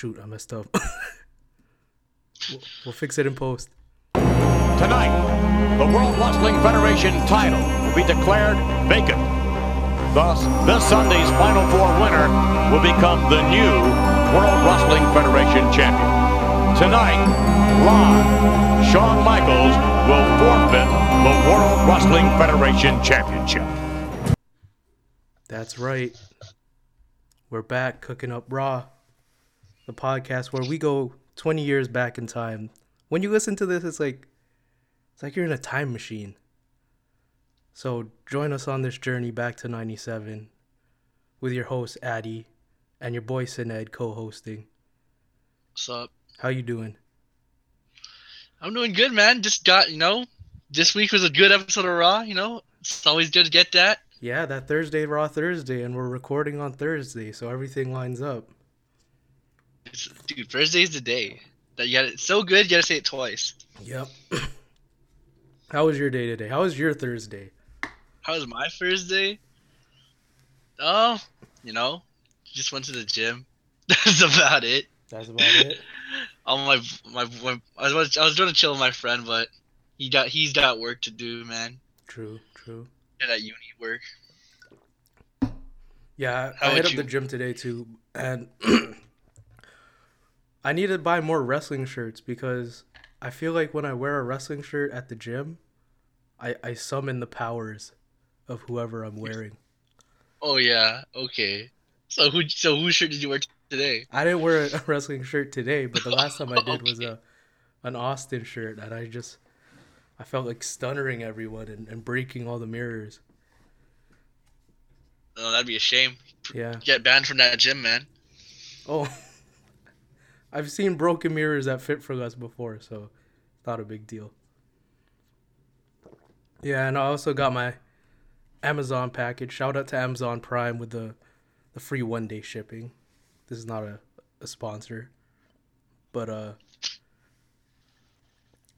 shoot, I messed up. we'll, we'll fix it in post. Tonight, the World Wrestling Federation title will be declared vacant. Thus, this Sunday's Final Four winner will become the new World Wrestling Federation champion. Tonight, live, Shawn Michaels will forfeit the World Wrestling Federation championship. That's right. We're back cooking up Raw, the podcast where we go 20 years back in time. When you listen to this, it's like it's like you're in a time machine. So join us on this journey back to 97 with your host Addy and your boy Sined co-hosting. What's up? How you doing? I'm doing good, man. Just got, you know, this week was a good episode of Raw, you know. It's always good to get that. Yeah, that Thursday Raw Thursday and we're recording on Thursday, so everything lines up. It's, dude, Thursday's the day. That you got it so good, you got to say it twice. Yep. How was your day today? How was your Thursday? How was my Thursday? Oh, you know, just went to the gym. That's about it. That's about it. Oh my, my, my, I was, I was trying to chill with my friend, but he got, he's got work to do, man. True, true. At uni work. Yeah, How I hit about up the gym today too, and I need to buy more wrestling shirts because I feel like when I wear a wrestling shirt at the gym, I I summon the powers of whoever I'm wearing. Oh yeah, okay. So who, so whose shirt did you wear today? I didn't wear a wrestling shirt today, but the last time I did was a an Austin shirt, and I just I felt like stunnering everyone and, and breaking all the mirrors. Oh, that'd be a shame. Yeah. Get banned from that gym, man. Oh, I've seen broken mirrors that Fit for us before, so it's not a big deal. Yeah, and I also got my Amazon package. Shout out to Amazon Prime with the the free one day shipping. This is not a, a sponsor, but uh,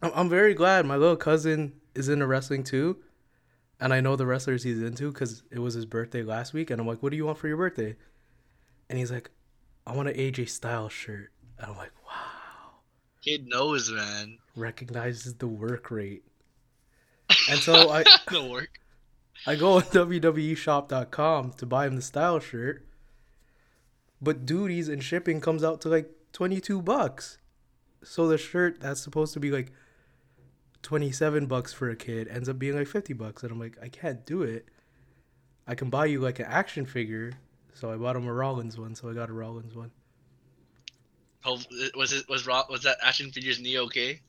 I'm I'm very glad my little cousin is into wrestling too, and I know the wrestlers he's into because it was his birthday last week, and I'm like, "What do you want for your birthday?" And he's like, I want an AJ Styles shirt. And I'm like, wow, Kid knows, man. recognizes the work rate. And so I, the work. I go on WWEshop.com to buy him the style shirt. But duties and shipping comes out to like 22 bucks. So the shirt that's supposed to be like 27 bucks for a kid ends up being like 50 bucks. And I'm like, I can't do it. I can buy you like an action figure. So I bought him a Rollins one. So I got a Rollins one. Oh, was it was Ro- was that action figures knee okay?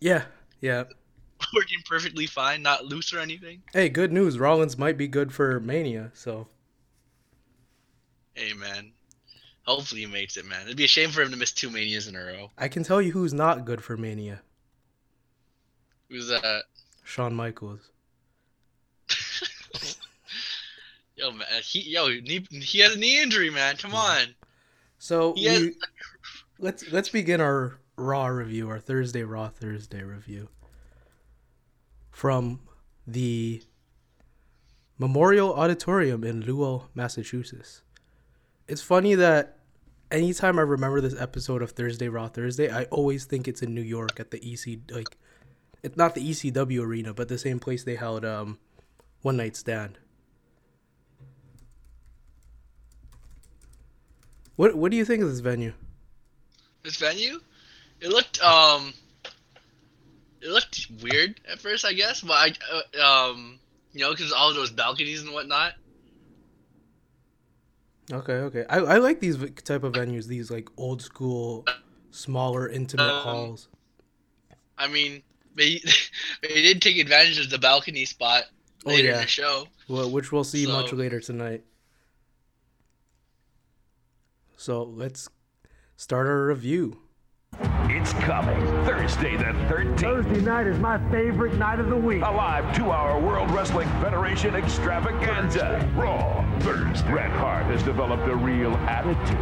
Yeah. Yeah. Working perfectly fine, not loose or anything. Hey, good news. Rollins might be good for Mania. So Hey, man. Hopefully he makes it, man. It'd be a shame for him to miss two manias in a row. I can tell you who's not good for Mania Who's that? Shawn Michaels. Yo, man. He yo knee, he has a knee injury, man. Come on. So He has, we, let's let's begin our Raw review, our Thursday Raw Thursday review from the Memorial Auditorium in Lowell, Massachusetts. It's funny that anytime I remember this episode of Thursday Raw Thursday, I always think it's in New York at the EC like it's not the ECW arena, but the same place they held um One Night Stand. What what do you think of this venue? This venue, it looked um, it looked weird at first, I guess, but I uh, um, you know, because all those balconies and whatnot. Okay, okay. I, I like these type of venues, these like old school, smaller, intimate Um, halls. I mean, they they did take advantage of the balcony spot Oh, later yeah. in the show. Well, which we'll see much later tonight. So let's start our review. It's coming Thursday the 13th. Thursday night is my favorite night of the week. A live two-hour World Wrestling Federation extravaganza. Raw Thursday. Bret Hart has developed a real attitude.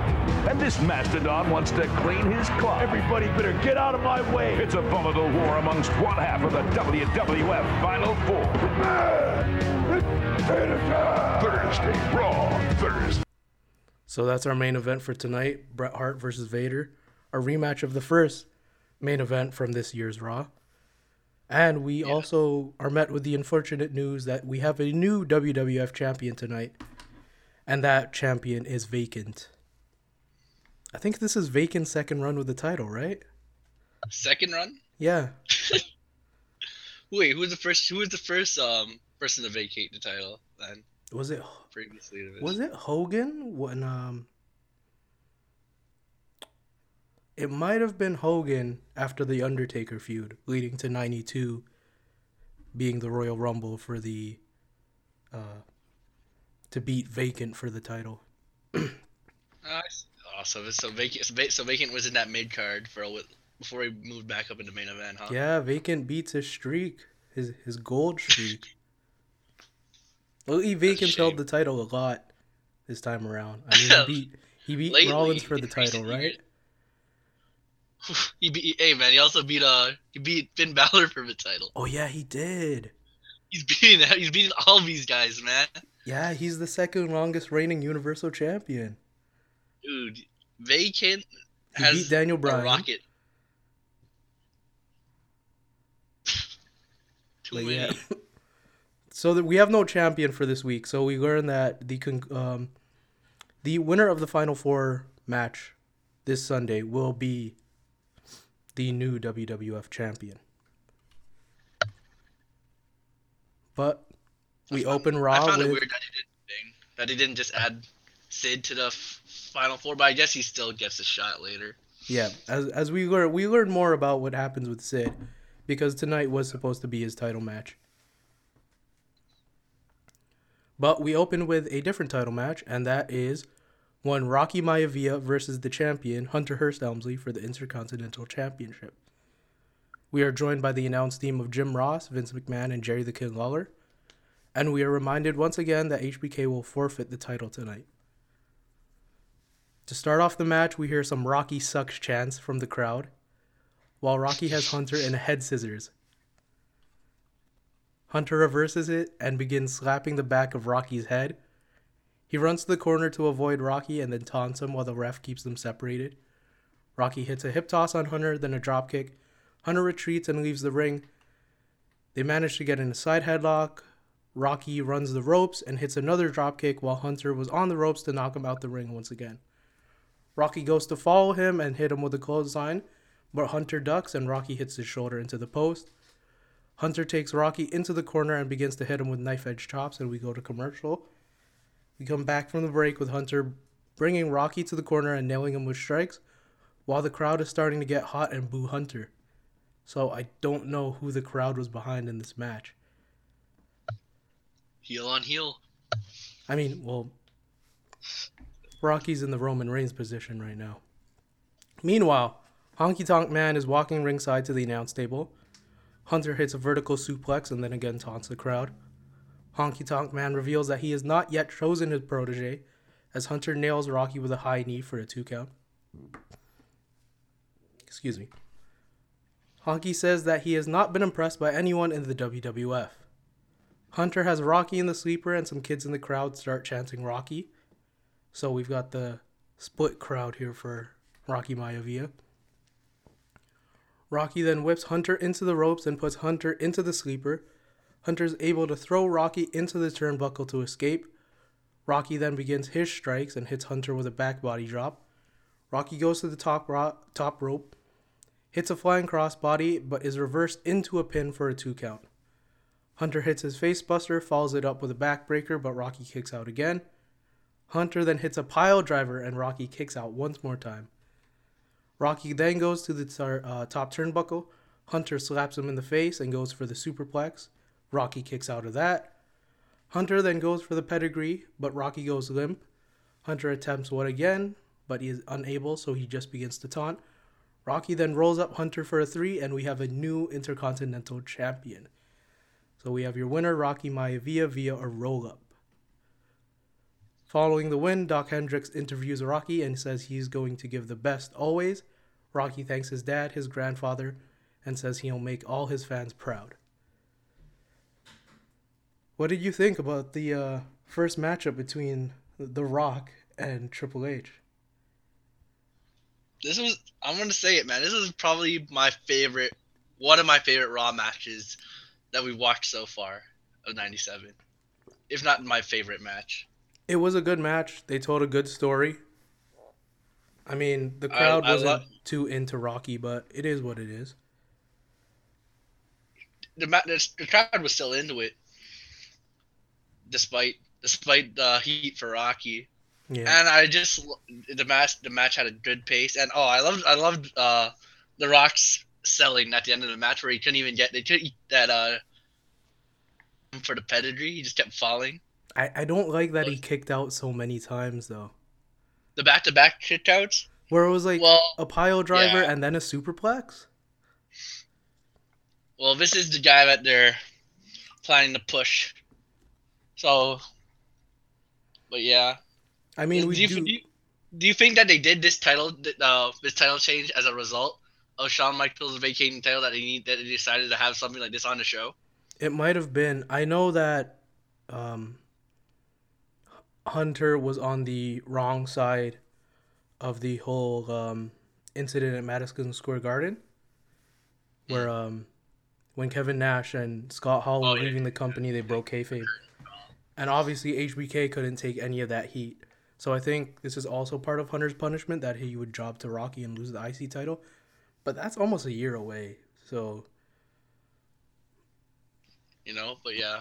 And this mastodon wants to clean his clock. Everybody better get out of my way. It's a volatile war amongst one half of the WWF Final Four. Thursday. Raw Thursday. So that's our main event for tonight Bret Hart versus Vader, a rematch of the first main event from this year's Raw. And we also are met with the unfortunate news that we have a new WWF champion tonight, and that champion is vacant. I think this is vacant's second run with the title, right? Second run? Yeah. Wait, who was the first? Who was the first um person to vacate the title then? Was it Previously, to this? was it Hogan when um it might have been Hogan after the Undertaker feud leading to 92 being the Royal Rumble for the uh to beat vacant for the title. See. Oh, so vacant so, Va- so vacant was in that mid card for a, before he moved back up into main event, huh? Yeah, vacant beats his streak, his his gold streak. well, he vacant held shame. the title a lot this time around. I mean, he beat he beat Lately, Rollins for the title, right? he beat. Hey man, he also beat uh he beat Finn Balor for the title. Oh yeah, he did. He's beating he's beating all these guys, man. Yeah, he's the second longest reigning Universal Champion. Dude, vacant He has beat Daniel Bryan. rocket. Too But many. yeah. So that we have no champion for this week. So we learned that the con- um, the winner of the final four match this Sunday will be the new WWF champion. But we open I Raw found with it weird that he didn't that he didn't just add Sid to the f- final four, but I guess he still gets a shot later. yeah. As as we learn we learn more about what happens with Sid because tonight was supposed to be his title match. But we open with a different title match, and that is one Rocky Maivia versus the champion Hunter Hearst Helmsley for the Intercontinental Championship. We are joined by the announced team of Jim Ross, Vince McMahon, and Jerry the King Lawler, and we are reminded once again that HBK will forfeit the title tonight. To start off the match, we hear some Rocky sucks chants from the crowd, while Rocky has Hunter in head scissors. Hunter reverses it and begins slapping the back of Rocky's head. He runs to the corner to avoid Rocky and then taunts him while the ref keeps them separated. Rocky hits a hip toss on Hunter, then a drop kick. Hunter retreats and leaves the ring. They manage to get in a side headlock. Rocky runs the ropes and hits another drop kick while Hunter was on the ropes to knock him out the ring once again. Rocky goes to follow him and hit him with a clothesline, but Hunter ducks and Rocky hits his shoulder into the post. Hunter takes Rocky into the corner and begins to hit him with knife edge chops, and we go to commercial. We come back from the break with Hunter bringing Rocky to the corner and nailing him with strikes, while the crowd is starting to get hot and boo Hunter. So I don't know who the crowd was behind in this match. Heel on heel. I mean, well, Rocky's in the Roman Reigns position right now. Meanwhile, Honky Tonk Man is walking ringside to the announce table. Hunter hits a vertical suplex and then again taunts the crowd. Honky Tonk Man reveals that he has not yet chosen his protege, as Hunter nails Rocky with a high knee for a two count. Excuse me. Honky says that he has not been impressed by anyone in the WWF. Hunter has Rocky in the sleeper, and some kids in the crowd start chanting Rocky. So we've got the split crowd here for Rocky Maivia. Rocky then whips Hunter into the ropes and puts Hunter into the sleeper. Hunter's able to throw Rocky into the turnbuckle to escape. Rocky then begins his strikes and hits Hunter with a back body drop. Rocky goes to the top, ro- top rope, hits a flying crossbody, but is reversed into a pin for a two count. Hunter hits his face buster, follows it up with a backbreaker, but Rocky kicks out again. Hunter then hits a pile driver, and Rocky kicks out once more time. Rocky then goes to the tar- uh, top turnbuckle. Hunter slaps him in the face and goes for the superplex. Rocky kicks out of that. Hunter then goes for the pedigree, but Rocky goes limp. Hunter attempts one again, but he is unable, so he just begins to taunt. Rocky then rolls up Hunter for a three, and we have a new Intercontinental Champion. So we have your winner, Rocky Maivia, via a roll up. Following the win, Doc Hendrix interviews Rocky and says he's going to give the best always. Rocky thanks his dad, his grandfather, and says he'll make all his fans proud. What did you think about the uh, first matchup between The Rock and Triple H. This was I'm gonna say it, man. This is probably my favorite, one of my favorite Raw matches that we've watched so far of '97, if not my favorite match. It was a good match. They told a good story. I mean, the crowd I wasn't lo- too into Rocky, but it is what it is. The the, the crowd was still into it, despite despite the heat for Rocky. Yeah. And I just the match the match had a good pace, and oh, I loved I loved uh the Rock's selling at the end of the match where he couldn't even get they couldn't eat that uh for the pedigree. He just kept falling. I, I don't like that he kicked out so many times though. The back to back kickouts. Where it was like Well, a pile driver yeah. and then a superplex. well, this is the guy that they're planning to push. So, but yeah. I mean, we do, you, do. do, you, do you think that they did this title uh this title change as a result of Shawn Michaels vacating the title that they need that they decided to have something like this on the show? It might have been. I know that um, Hunter was on the wrong side of the whole um, incident at Madison Square Garden, where um, when Kevin Nash and Scott Hall Oh, were yeah. leaving the company, they broke kayfabe, and obviously HBK couldn't take any of that heat. So I think this is also part of Hunter's punishment that he would drop to Rocky and lose the IC title, but that's almost a year away. So You know, but yeah,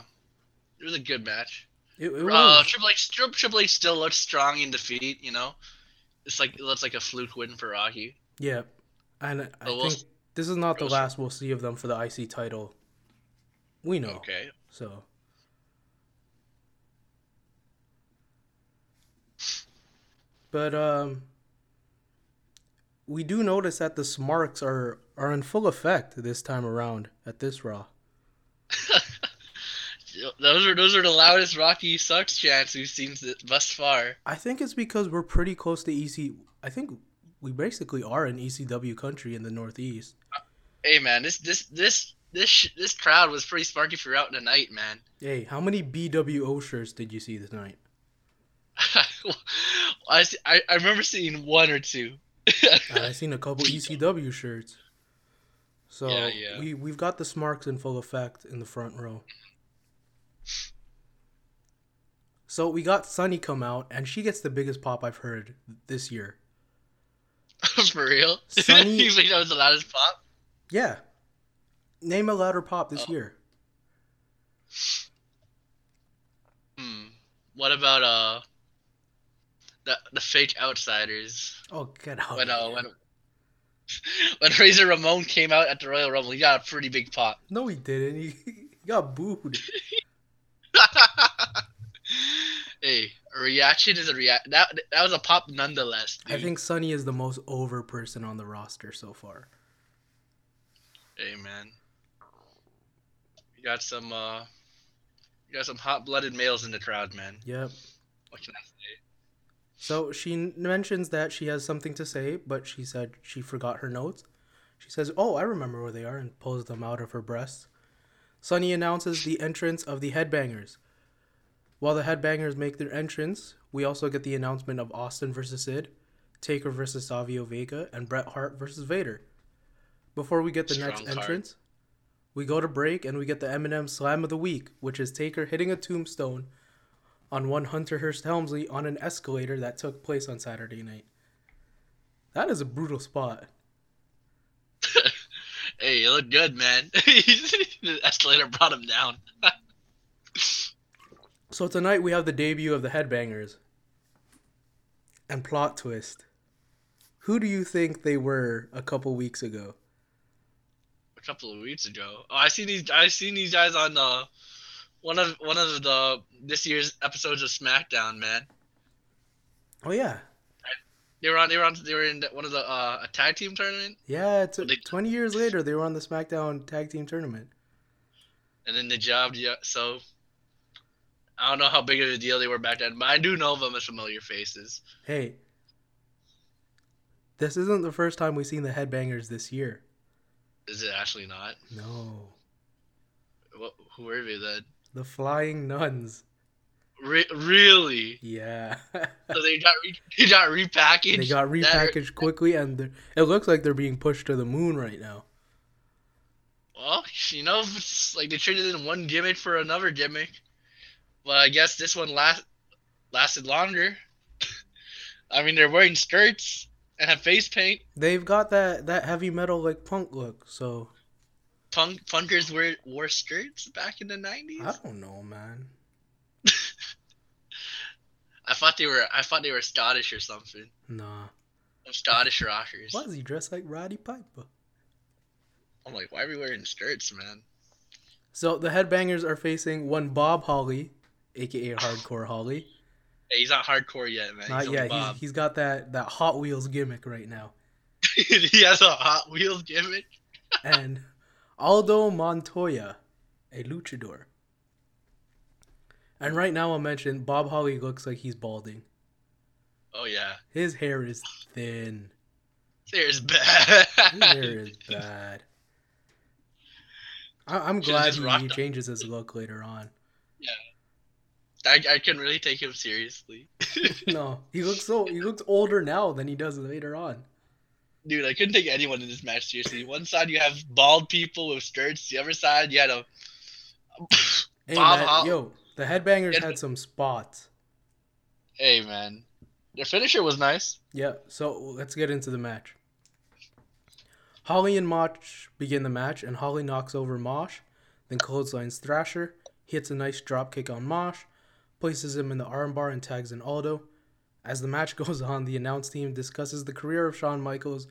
it was a good match. It, it Uh. Triple H Tri- Triple H still looks strong in defeat. You know, it's like it looks like a fluke win for Rocky. Yeah, and I we'll think this is not the last we'll see of them for the IC title. We know. Okay. So. But um, we do notice that the smarks are are in full effect this time around at this Raw. Those are those are the loudest Rocky sucks chants we've seen thus far. I think it's because we're pretty close to EC. I think we basically are an ECW country in the Northeast. Hey man, this this this this this crowd was pretty sparky throughout the night, man. Hey, how many BWO shirts did you see this night? I, I I remember seeing one or two. I seen a couple ECW shirts. So Yeah, yeah. we we've got the smarks in full effect in the front row. So we got Sunny come out, and she gets the biggest pop I've heard this year. For real? Sunny- you think that was the loudest pop? Yeah, name a louder pop this Oh. year. Hmm. What about uh the the fake outsiders? Oh, get out! when uh when when Razor Ramon came out at the Royal Rumble, he got a pretty big pop. No, he didn't. He, he got booed. hey, a reaction is a react. That that was a pop nonetheless. I think Sunny is the most over person on the roster so far. Hey man, you got some uh, you got some hot blooded males in the crowd, man. Yep. What can I say? So she n- mentions that she has something to say, but she said she forgot her notes. She says, Oh, I remember where they are, and pulls them out of her breast. Sunny announces the entrance of the Headbangers. While the Headbangers make their entrance, we also get the announcement of Austin versus Sid, Taker versus Savio Vega, and Bret Hart versus Vader. Before we get the next card. entrance, we go to break and we get the Eminem Slam of the Week, which is Taker hitting a tombstone on one Hunter Hearst Helmsley on an escalator that took place on Saturday night. That is a brutal spot. Hey, you look good, man. the escalator brought him down. So tonight we have the debut of the Headbangers. And plot twist. Who do you think they were a couple weeks ago? a couple of weeks ago. Oh, I seen these. I seen these guys on uh, one of one of the this year's episodes of SmackDown. Man, Oh yeah. They were on. They were on. They were in one of the uh, a tag team tournament, Yeah, it's They- 20 years later they were on the SmackDown Tag Team Tournament. and then they jobbed. Yeah, so I don't know how big of a deal they were back then, but I do know them as familiar faces. Hey. This isn't the first time we've seen the Headbangers this year. Is it actually not? No. What, who were they then? The Flying Nuns. Re- really? Yeah. So they got re- they got repackaged. they got That- repackaged quickly, and it looks like they're being pushed to the moon right now. Well, you know, it's like they traded in one gimmick for another gimmick. But I guess this one last lasted longer. I mean, they're wearing skirts and have face paint. They've got that that heavy metal like punk look, so Punk punkers wear wore skirts back in the nineties. I don't know, man. I thought they were I thought they were Scottish or something. Nah. Some Scottish rockers. Why is he dressed like Roddy Piper? I'm like, why are we wearing skirts, man? So the headbangers are facing one Bob Holly, aka Hardcore Holly. Hey, he's not hardcore yet, man. Not he's yet. He's, he's got that that Hot Wheels gimmick right now. he has a Hot Wheels gimmick. and Aldo Montoya, a luchador. And right now, I'll mention Bob Holly looks like he's balding. Oh yeah, His hair is thin. there's bad. His hair is bad. I- I'm glad he, he changes his look later on. Yeah. I, I couldn't really take him seriously. No, he looks so he looks older now than he does later on. Dude, I couldn't take anyone in this match seriously. One side you have bald people with skirts. The other side you had a Hey Bob man, yo, the headbangers Yeah. had some spots. hey man. Their finisher was nice. Yeah, so let's get into the match. Holly and Mosh begin the match, and Holly knocks over Mosh, then clotheslines Thrasher, hits a nice drop kick on Mosh, places him in the armbar, and tags in Aldo. As the match goes on, the announce team discusses the career of Shawn Michaels,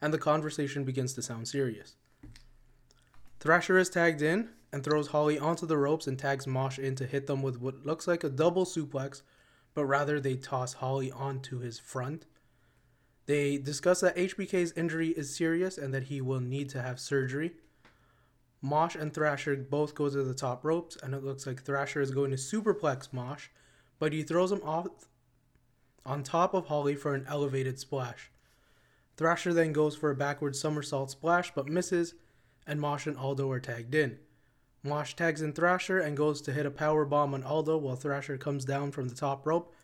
and the conversation begins to sound serious. Thrasher is tagged in and throws Holly onto the ropes and tags Mosh in to hit them with what looks like a double suplex, but rather they toss Holly onto his front. They discuss that HBK's injury is serious and that he will need to have surgery. Mosh and Thrasher both go to the top ropes, and it looks like Thrasher is going to superplex Mosh, but he throws him off on top of Holly for an elevated splash. Thrasher then goes for a backward somersault splash but misses, and Mosh and Aldo are tagged in. Mosh tags in Thrasher and goes to hit a power bomb on Aldo while Thrasher comes down from the top rope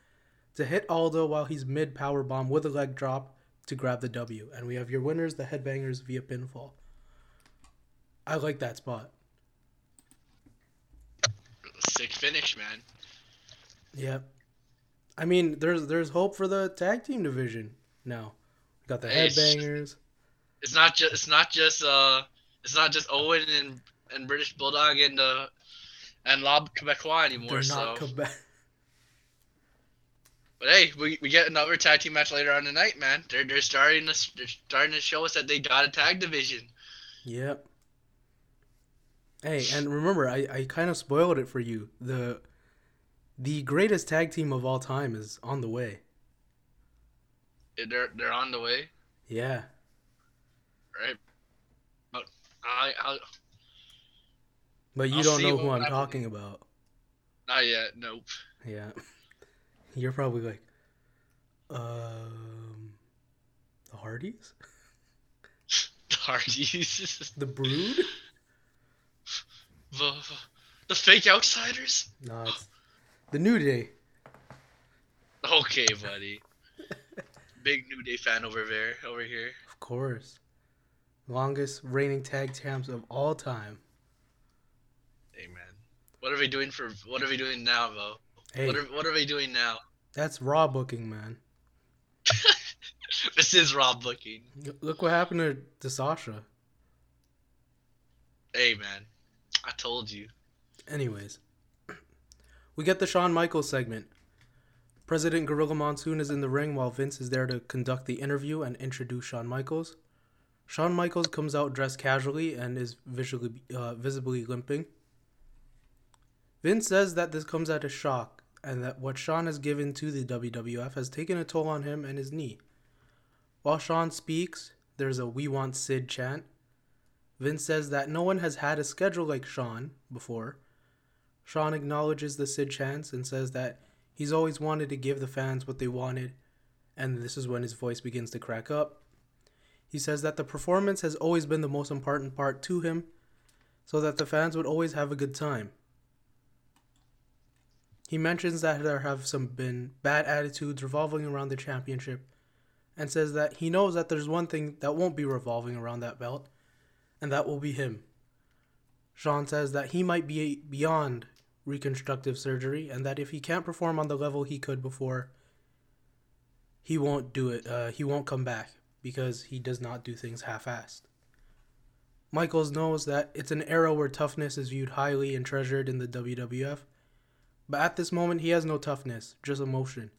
to hit Aldo while he's mid power bomb with a leg drop to grab the W. And we have your winners, the Headbangers, via pinfall. I like that spot. Sick finish, man. Yep. I mean, there's there's hope for the tag team division now. We got the it's- Headbangers. It's not just it's not just uh it's not just Owen and and British Bulldog and uh and Lob Quebecois anymore. They're so Quebec. But hey, we, we get another tag team match later on tonight, man. They're they're starting to they're starting to show us that they got a tag division. Yep. Hey, and remember, I, I kind of spoiled it for you. The the greatest tag team of all time is on the way. They're they're on the way, Yeah. right? But I I But you I'll don't know who I'm happens. talking about. not yet. Nope. Yeah. You're probably like, um, the Hardys? The Hardys, The Brood? the the fake outsiders. No, it's the New Day. Okay, buddy. Big New Day fan over there, over here. Of course. Longest reigning tag champs of all time. What are we doing for? What are we doing now, though? Hey, What are What are we doing now? that's Raw booking, man. This is raw booking. Look what happened to, to Sasha. Hey man, I told you. Anyways, we get the Shawn Michaels segment. President Gorilla Monsoon is in the ring while Vince is there to conduct the interview and introduce Shawn Michaels. Shawn Michaels comes out dressed casually and is visually, uh, visibly limping. Vince says that this comes at a shock and that what Shawn has given to the WWF has taken a toll on him and his knee. While Shawn speaks, there's a We Want Sid chant. Vince says that no one has had a schedule like Shawn before. Shawn acknowledges the Sid chants and says that he's always wanted to give the fans what they wanted, and this is when his voice begins to crack up. He says that the performance has always been the most important part to him, so that the fans would always have a good time. He mentions that there have some been bad attitudes revolving around the championship and says that he knows that there's one thing that won't be revolving around that belt, and that will be him. Shawn says that he might be beyond reconstructive surgery and that if he can't perform on the level he could before, he won't do it. Uh, he won't come back because he does not do things half assed. Michaels knows that it's an era where toughness is viewed highly and treasured in the WWF, but at this moment he has no toughness, just emotion,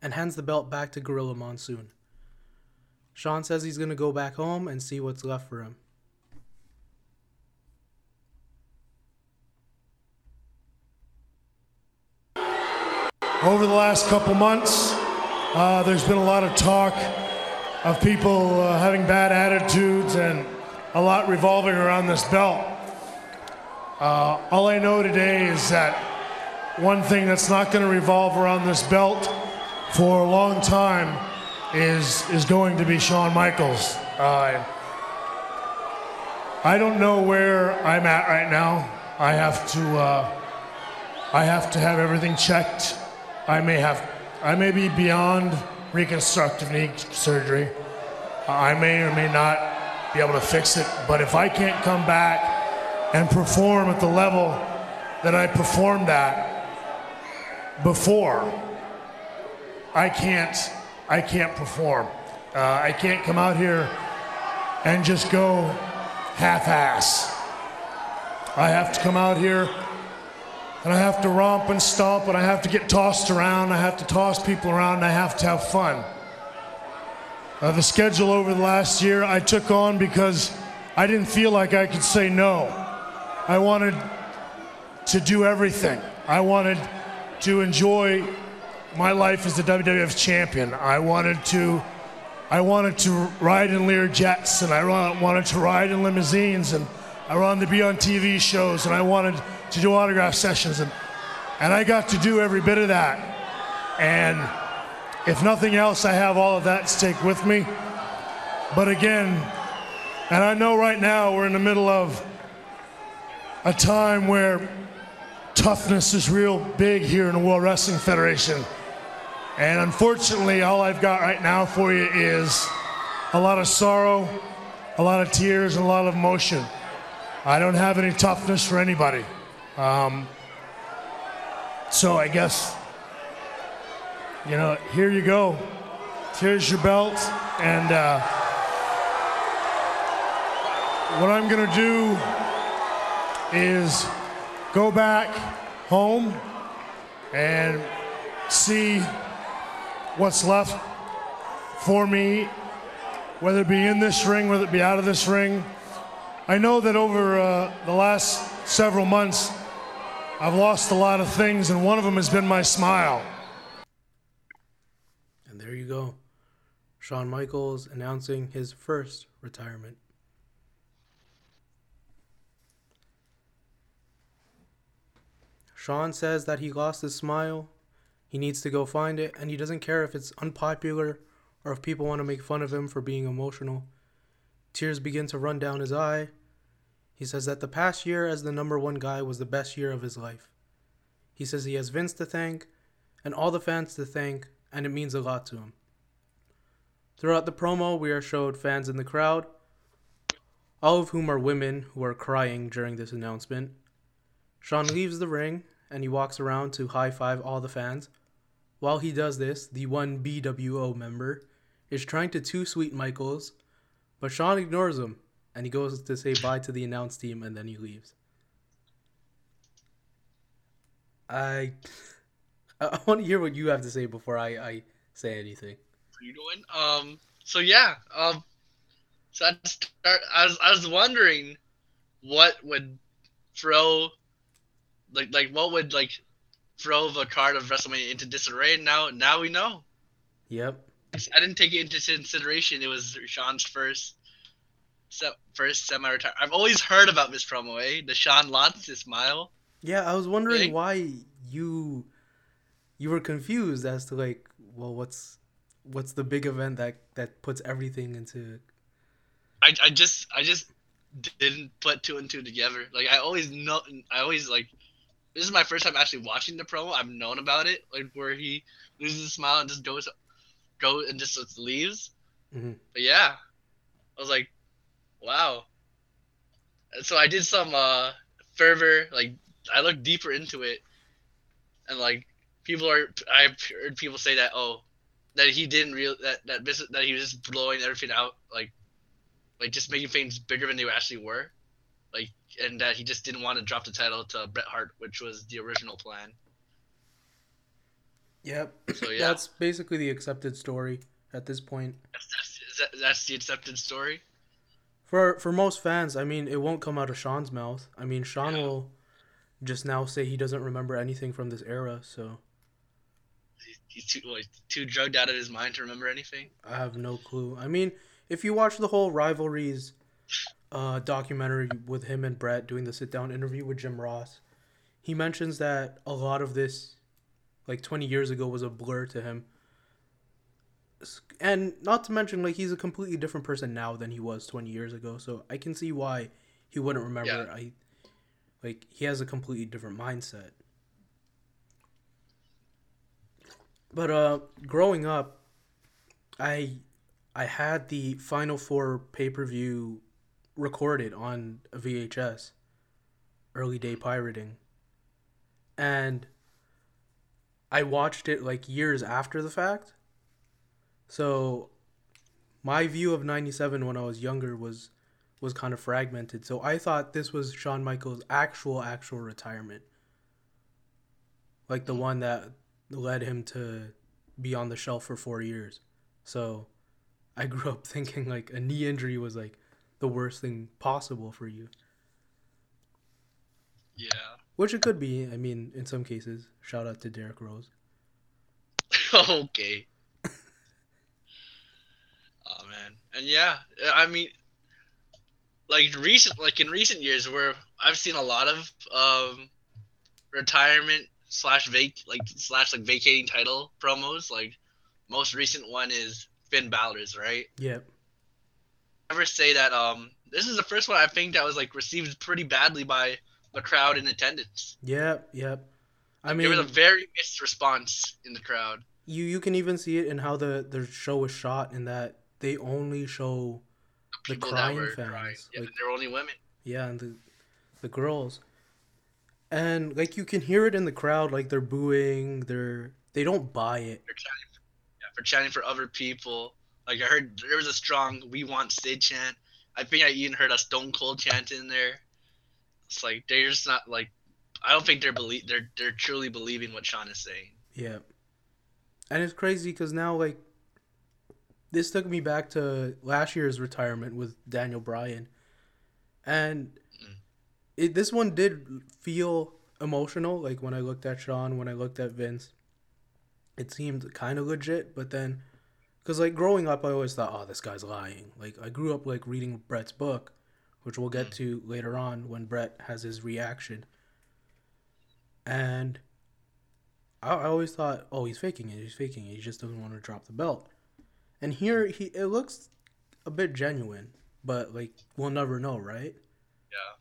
and hands the belt back to Gorilla Monsoon. Shawn says he's gonna go back home and see what's left for him. Over the last couple months, uh, there's been a lot of talk of people uh, having bad attitudes and a lot revolving around this belt. Uh, all I know today is that one thing that's not going to revolve around this belt for a long time is is going to be Shawn Michaels. Uh, I don't know where I'm at right now. I have to uh, I have to have everything checked. I may have I may be beyond reconstructive knee surgery. I may or may not be able to fix it, but if I can't come back and perform at the level that I performed at before, I can't I can't perform. Uh, I can't come out here and just go half-ass. I have to come out here and I have to romp and stomp and I have to get tossed around. I have to toss people around and I have to have fun. Uh, the schedule over the last year I took on because I didn't feel like I could say no. I wanted to do everything. I wanted to enjoy my life as the WWF champion. I wanted to, I wanted to ride in Lear jets, and I wanted to ride in limousines, and I wanted to be on TV shows, and I wanted to do autograph sessions, and and I got to do every bit of that. And if nothing else, I have all of that take with me. But again, and I know right now we're in the middle of a time where toughness is real big here in the World Wrestling Federation. And unfortunately, all I've got right now for you is a lot of sorrow, a lot of tears, and a lot of emotion. I don't have any toughness for anybody. Um, so I guess, you know, here you go. Here's your belt. And uh, what I'm going to do is go back home and see what's left for me, whether it be in this ring, whether it be out of this ring. I know that over uh, the last several months, I've lost a lot of things, and one of them has been my smile. And there you go. Shawn Michaels announcing his first retirement. Shawn says that he lost his smile. He needs to go find it, and he doesn't care if it's unpopular or if people want to make fun of him for being emotional. Tears begin to run down his eye. He says that the past year as the number one guy was the best year of his life. He says he has Vince to thank and all the fans to thank, and it means a lot to him. Throughout the promo, we are showed fans in the crowd, all of whom are women who are crying during this announcement. Shawn leaves the ring and he walks around to high five all the fans. While he does this, the one BWO member is trying to two sweet Michaels, but Shawn ignores him and he goes to say bye to the announce team and then he leaves. I I want to hear what you have to say before I, I say anything. You doing? Um. So yeah. Um. So I start. I was. I was wondering, what would throw, like, like what would like, throw the card of WrestleMania into disarray? Now, now we know. Yep. I didn't take it into consideration. It was Shawn's first, se- first semi-retire. I've always heard about this promo, eh? The Shawn lost smile. Yeah, I was wondering Really? why you you were confused as to like, well, what's what's the big event that that puts everything into I, I just I just didn't put two and two together. Like I always know I always like this is my first time actually watching the promo. I've known about it, like where he loses his smile and just goes, go and just leaves. Mhm. But yeah, I was like, wow. And so I did some uh fervor, like I looked deeper into it, and like people are, I've heard people say that oh, that he didn't real that that business that he was just blowing everything out like, like just making things bigger than they actually were, and that he just didn't want to drop the title to Bret Hart, which was the original plan. Yep. So yeah, That's basically the accepted story at this point. that's, that's, that's the accepted story. For for most fans, I mean, it won't come out of Shawn's mouth. I mean, Shawn Yeah. will just now say he doesn't remember anything from this era, so He's too like, too drugged out of his mind to remember anything. I have no clue. I mean, if you watch the whole rivalries uh, documentary with him and Bret doing the sit down interview with Jim Ross, he mentions that a lot of this, like 20 years ago, was a blur to him. And not to mention, like, he's a completely different person now than he was 20 years ago. So I can see why he wouldn't remember Yeah. I, like, he has a completely different mindset. But uh, growing up, I I had the Final Four pay per view recorded on a VHS, early day pirating, and I watched it like years after the fact. So, my view of '97 when I was younger was was kind of fragmented. So I thought this was Shawn Michaels' actual actual retirement, like the one that led him to be on the shelf for four years. So I grew up thinking like a knee injury was like the worst thing possible for you, Yeah. which it could be. I mean, in some cases. Shout out to Derrick Rose. okay. oh man, and yeah, I mean, like recent, like in recent years, where I've seen a lot of um, retirement slash vac like slash like vacating title promos. Like most recent one is Finn Balor's, right? Yep. Ever say that um this is the first one I think that was like received pretty badly by the crowd in attendance. Yep. Yep. I there mean, there was a very mixed response in the crowd. you you can even see it in how the the show was shot in that they only show the that crying fans. crying. Yeah, Like, they're only women. Yeah, and the the girls. And like you can hear it in the crowd, like they're booing, they're they don't buy it. for chanting, for, yeah, for chanting for other people. Like I heard there was a strong "We Want Sid" chant. I think I even heard a Stone Cold chant in there. It's like they're just not like. I don't think they're believe they're they're truly believing what Shawn is saying. Yeah. And it's crazy because now like this took me back to last year's retirement with Daniel Bryan, and mm. it this one did feel emotional. Like when I looked at Shawn, when I looked at Vince, it seemed kind of legit. But then, because like growing up, I always thought, oh, this guy's lying. Like I grew up like reading Bret's book, which we'll get mm. to later on when Bret has his reaction, and. I, I always thought, oh, he's faking it. He's faking it. He just doesn't want to drop the belt. And here, he it looks a bit genuine, but like we'll never know, right? Yeah.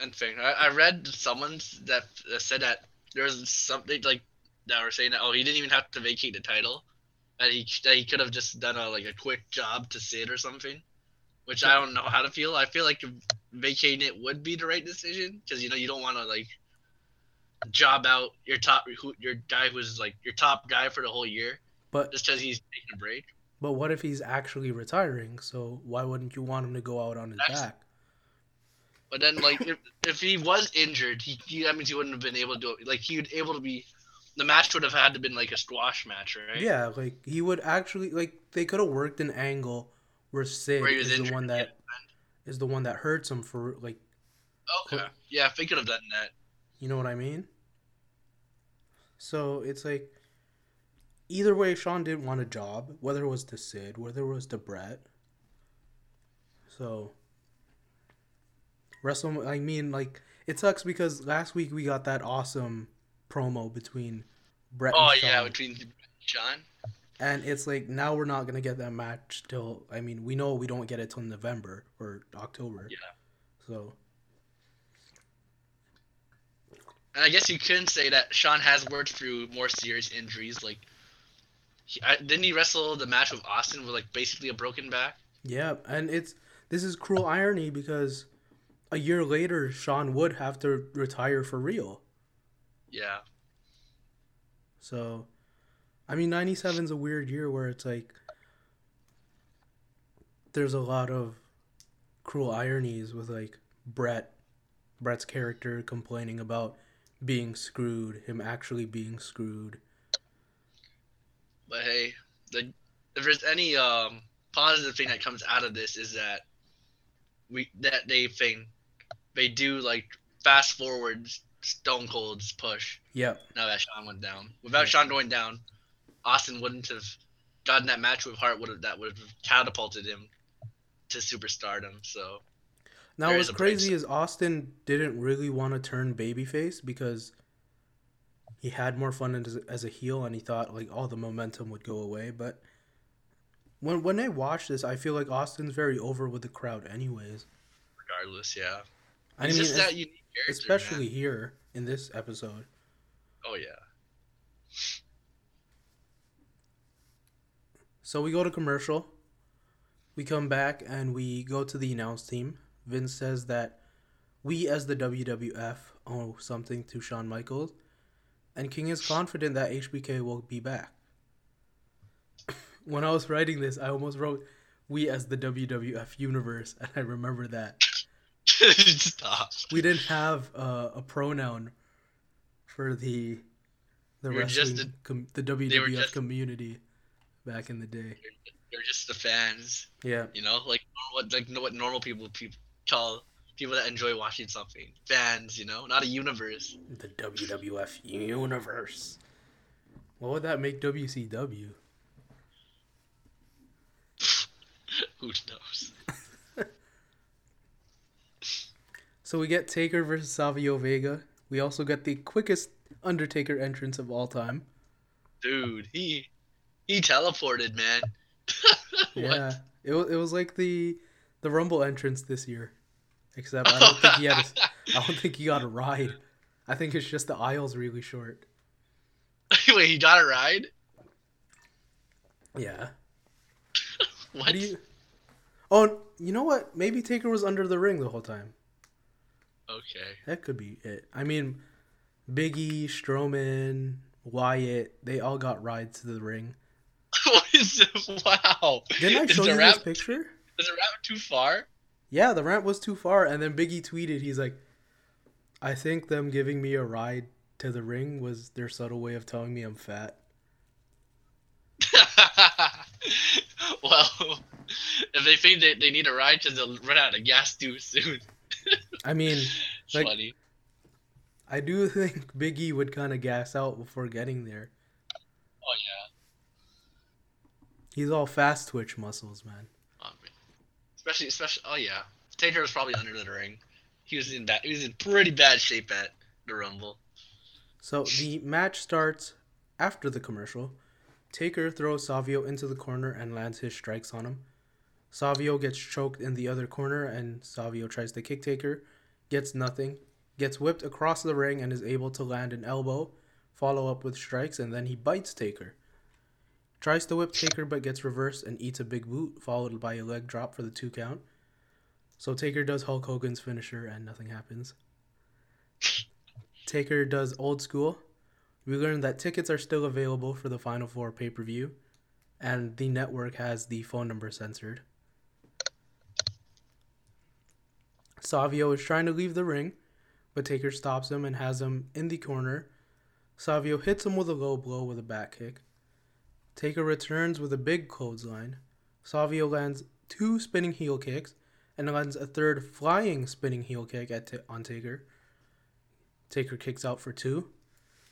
And thing I, I read someone that said that there was something like that were saying that oh he didn't even have to vacate the title, that he that he could have just done a like a quick job to Sid or something, which I don't know how to feel. I feel like vacating it would be the right decision because you know you don't want to like job out your top who your guy who's like your top guy for the whole year But just because he's taking a break. but what if he's actually retiring? So why wouldn't you want him to go out on his That's- back? But then like if, if he was injured, he, he that means he wouldn't have been able to do it. Like he would able to be. The match would have had to been like a squash match, right? Yeah, like he would actually like they could have worked an angle where Sid Where he is the one that is the one that hurts him for like Okay. Yeah, if they could have done that. You know what I mean? So it's like either way, Shawn didn't want a job, whether it was to Sid, whether it was to Bret. So Wrestle I mean like it sucks because last week we got that awesome promo between Bret Oh and Shawn. yeah, between John. And it's like now we're not gonna get that match till I mean we know we don't get it till November or October. Yeah. So And I guess you can say that Shawn has worked through more serious injuries. Like, he, I, didn't he wrestle the match with Austin with like basically a broken back? Yeah, and it's this is cruel irony because a year later Shawn would have to retire for real. Yeah. So, I mean, 97's a weird year where it's like there's a lot of cruel ironies with like Bret, Bret's character complaining about being screwed, him actually being screwed. But hey, the if there's any um positive thing that comes out of this is that we that they thing they do like fast forward Stone Cold's push Yep. now that Shawn went down. Without Yeah. Shawn going down, Austin wouldn't have gotten that match with Hart. Would have that would have catapulted him to superstardom. So Now, what's crazy is Austin didn't really want to turn babyface because he had more fun as, as a heel, and he thought like all the momentum would go away. But when when I watch this, I feel like Austin's very over with the crowd, anyways. regardless, yeah, I he's mean, just that unique character, especially man. here in this episode. Oh yeah. So we go to commercial. We come back and we go to the announce team. Vince says that we, as the WWF, owe something to Shawn Michaels, and King is confident that HBK will be back. when I was writing this, I almost wrote "We as the WWF Universe," and I remember that Stop. we didn't have uh, a pronoun for the the We wrestling a- com- the WWF just- community back in the day. They're just the fans, Yeah. you know, like what like what normal people people call people that enjoy watching something fans, you know, not a universe. The WWF universe. What would that make WCW? Who knows? So we get Taker versus Savio Vega. We also get the quickest Undertaker entrance of all time. Dude, he he teleported, man. Yeah, it was, it was like the the Rumble entrance this year, except I don't think he had a, I don't think he got a ride. I think it's just the aisles really short. Wait, he got a ride? Yeah. What? What do you? Oh, you know what? Maybe Taker was under the ring the whole time. Okay. That could be it. I mean, Biggie, Strowman, Wyatt, they all got rides to the ring. what is it? Wow. Didn't I show you rap, this picture? Is the rap too far? Yeah, the ramp was too far, and then Biggie tweeted, he's like, I think them giving me a ride to the ring was their subtle way of telling me I'm fat. well, if they think that they need a ride because they'll run out of gas too soon. I mean, Like- funny. I do think Biggie would kind of gas out before getting there. Oh yeah. He's all fast twitch muscles, man. Oh, man. Especially, especially. Oh yeah. Taker was probably under the ring. He was in bad. He was in pretty bad shape at the Rumble. So the match starts after the commercial. Taker throws Savio into the corner and lands his strikes on him. Savio gets choked in the other corner and Savio tries to kick Taker, gets nothing, gets whipped across the ring and is able to land an elbow, follow up with strikes, and then he bites Taker. Tries to whip Taker but gets reversed and eats a big boot, followed by a leg drop for the two count. So Taker does Hulk Hogan's finisher and nothing happens. Taker does old school. We learned that tickets are still available for the Final Four pay per view, and the network has the phone number censored. Savio is trying to leave the ring, but Taker stops him and has him in the corner. Savio hits him with a low blow with a back kick. Taker returns with a big clothesline. Savio lands two spinning heel kicks and lands a third flying spinning heel kick at t- on Taker. Taker kicks out for two.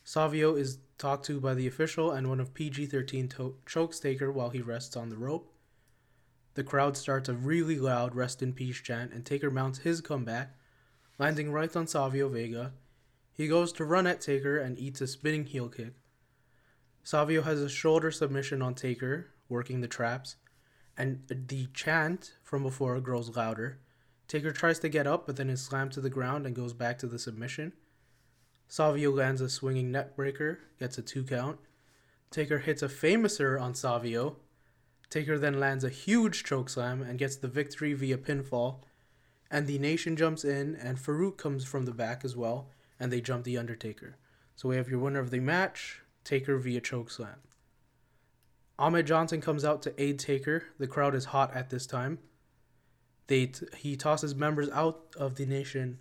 Savio is talked to by the official, and one of PG 13 to- chokes Taker while he rests on the rope. The crowd starts a really loud rest in peace chant, and Taker mounts his comeback, landing right on Savio Vega. He goes to run at Taker and eats a spinning heel kick. Savio has a shoulder submission on Taker, working the traps, and the chant from before grows louder. Taker tries to get up, but then is slammed to the ground and goes back to the submission. Savio lands a swinging neckbreaker, gets a two count. Taker hits a famouser on Savio. Taker then lands a huge chokeslam and gets the victory via pinfall. And the Nation jumps in, and Faarooq comes from the back as well, and they jump the Undertaker. So we have your winner of the match, Taker via chokeslam. Ahmed Johnson comes out to aid Taker. The crowd is hot at this time. They t- he tosses members out of the nation.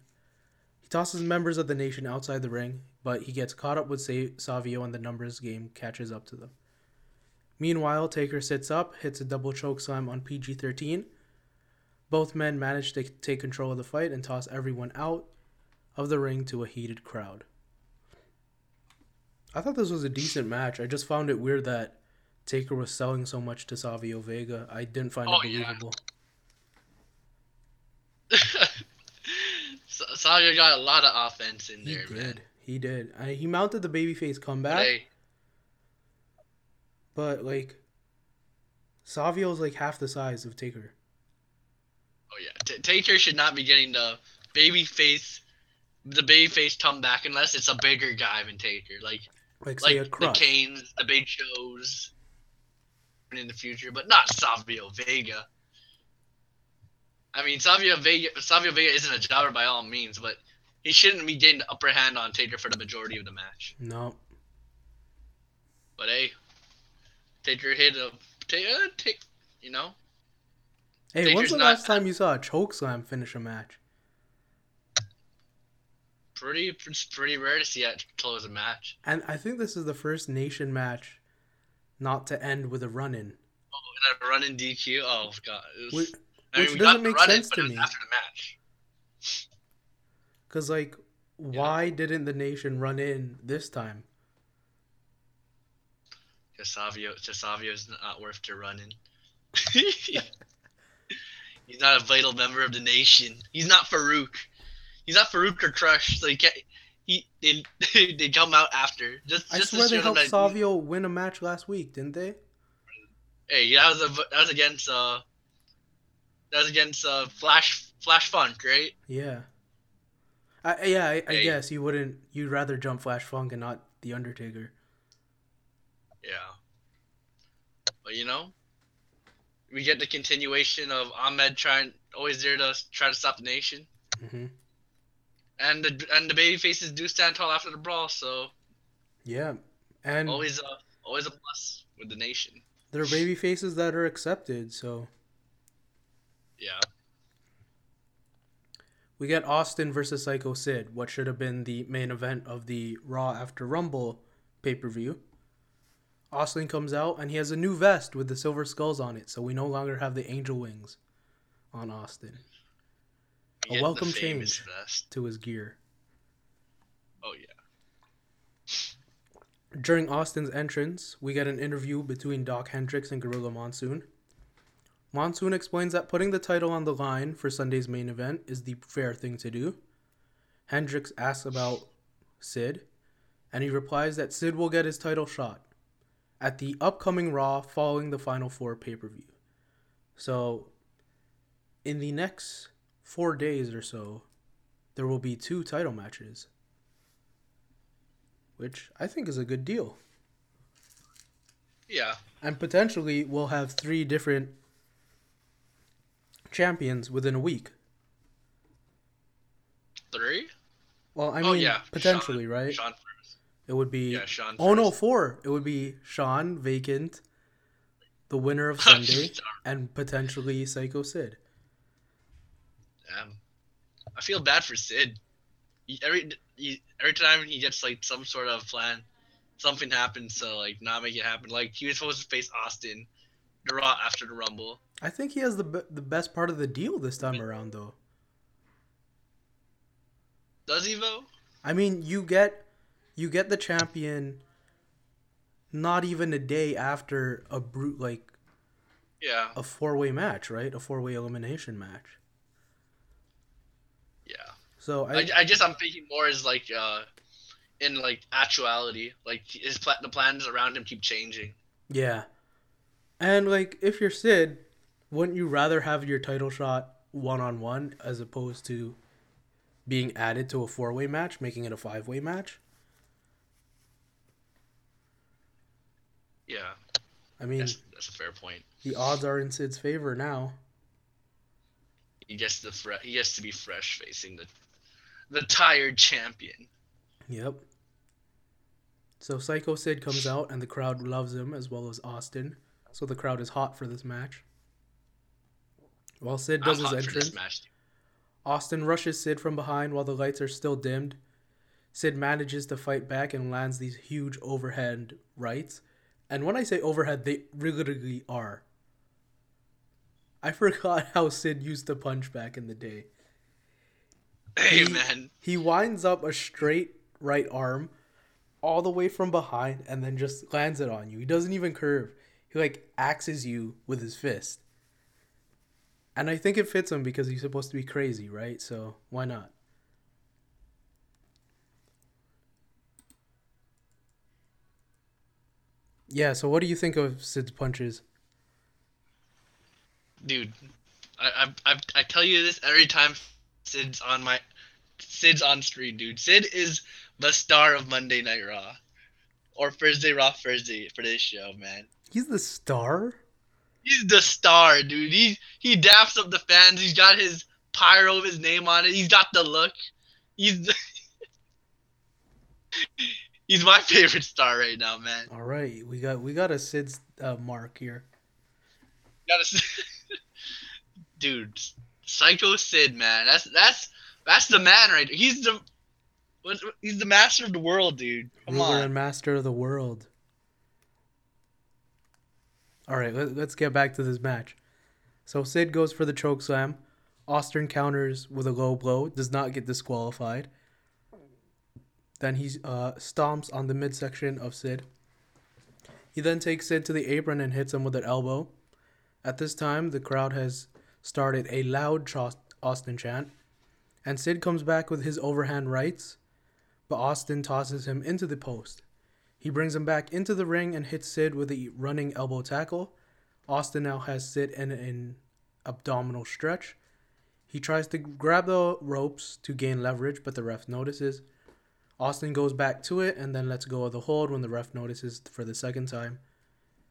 He tosses members of the nation outside the ring, but he gets caught up with Sa- Savio and the numbers game catches up to them. Meanwhile, Taker sits up, hits a double choke slam on PG 13. Both men manage to take control of the fight and toss everyone out of the ring to a heated crowd. I thought this was a decent match. I just found it weird that Taker was selling so much to Savio Vega. I didn't find Oh, it believable. Sa- Savio got a lot of offense in He there, did. man. He did. I, he mounted the babyface comeback, hey, but like Savio's like half the size of Taker. oh yeah, T- Taker should not be getting the baby face, the baby face comeback unless it's a bigger guy than Taker, like Like say a like the. Kanes, the Big Shows, in the future, but not Savio Vega. I mean, Savio Vega, Savio Vega isn't a jobber by all means, but he shouldn't be getting the upper hand on Taker for the majority of the match. No. But hey, Taker hit a take, uh, take you know. Hey, when's the not- last time you saw a choke slam finish a match? Pretty, it's pretty rare to see that close a match. And I think this is the first nation match not to end with a run in. Oh, that running DQ. Oh god, it was, Which, I mean, which doesn't make sense to me. After the match, Cause like, why didn't the nation run in this time? Because Savio, Savio's not worth to run in. He's not a vital member of the nation. He's not Faarooq. He's not Faarooq or Crush. So he can't. He they, they come out after. Just, I just swear they helped Savio win a match last week, didn't they? Hey, that was a that was against uh that was against uh Flash Flash Funk, right? Yeah. I, yeah, I, I Hey. guess you wouldn't. You'd rather jump Flash Funk and not the Undertaker. Yeah. But you know, we get the continuation of Ahmed trying always there to try to stop the nation, hmm and the and the baby faces do stand tall after the brawl, so Yeah, and always a always a plus with the nation. there are baby faces that are accepted. So Yeah. we get Austin versus Psycho Sid, what should have been the main event of the Raw after Rumble pay per view. Austin comes out and he has a new vest with the silver skulls on it, so we no longer have the angel wings on Austin A welcome change. vest. to his gear. Oh yeah. During Austin's entrance, we get an interview between Doc Hendrix and Gorilla Monsoon. Monsoon explains that putting the title on the line for Sunday's main event is the fair thing to do. Hendrix asks about Sid, and he replies that Sid will get his title shot at the upcoming Raw following the Final Four pay per view. So, in the next four days or so, there will be two title matches which I think is a good deal. Yeah. And potentially we'll have three different champions within a week. Three? Well, I oh mean, yeah. potentially, Shawn, right? Shawn. It would be. Yeah, Shawn oh no, four. It would be Shawn vacant, the winner of Sunday, and potentially Psycho Sid. Damn. I feel bad for Sid. He, every he, every time he gets like some sort of plan, something happens to like not make it happen. Like he was supposed to face Austin, the Raw after the Rumble. I think he has the be- the best part of the deal this time mm-hmm. around, though. Does he though? I mean, you get you get the champion not even a day after a brute like Yeah. a four way match, right? A four way elimination match. Yeah. So I, I, I guess I'm thinking more as like uh, in like actuality, like his pla- the plans around him keep changing. yeah, and like if you're Sid, wouldn't you rather have your title shot one on one as opposed to being added to a four way match, making it a five way match. Yeah, I mean, that's, that's a fair point. the odds are in Sid's favor now. He gets the fre- he gets to be fresh facing the the tired champion. Yep. So Psycho Sid comes out and the crowd loves him as well as Austin. So the crowd is hot for this match. While Sid does I'm his entrance. Austin rushes Sid from behind while the lights are still dimmed. Sid manages to fight back and lands these huge overhead rights. And when I say overhead, they literally are. I forgot how Sid used to punch back in the day. Hey He- man, He winds up a straight right arm all the way from behind and then just lands it on you. He doesn't even curve. He like axes you with his fist. And I think it fits him because he's supposed to be crazy, right? So why not? Yeah, so what do you think of Sid's punches? dude, I, I I I tell you this every time Sid's on my Sid's on screen, dude. Sid is the star of Monday Night Raw, or Thursday Raw Thursday for this show, man. He's the star? He's the star, dude. He he daps up the fans. He's got his pyro of his name on it. He's got the look. He's the, he's my favorite star right now, man. All right, we got we got a Sid's uh, mark here. Gotta, s- dude, Psycho Sid, man. That's that's that's the man right. He's the he's the master of the world, dude. Come ruler on. and master of the world. All right, let, let's get back to this match. So Sid goes for the choke slam. Austin counters with a low blow, does not get disqualified. Then he uh, stomps on the midsection of Sid. He then takes Sid to the apron and hits him with an elbow. At this time, the crowd has started a loud Austin chant, and Sid comes back with his overhand rights but Austin tosses him into the post. He brings him back into the ring and hits Sid with a running elbow tackle. Austin now has Sid in an abdominal stretch. He tries to grab the ropes to gain leverage, but the ref notices. Austin goes back to it and then lets go of the hold when the ref notices for the second time.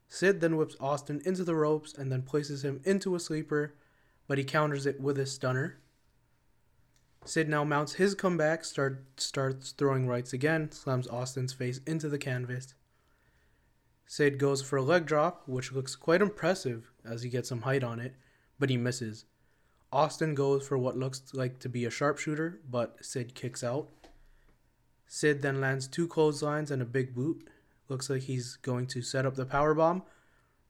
Sid then whips Austin into the ropes and then places him into a sleeper, but he counters it with a stunner. Sid now mounts his comeback, start, starts throwing rights again, slams Austin's face into the canvas. Sid goes for a leg drop, which looks quite impressive as he gets some height on it, but he misses. Austin goes for what looks like to be a sharpshooter, but Sid kicks out. Sid then lands two clotheslines and a big boot. Looks like he's going to set up the power bomb,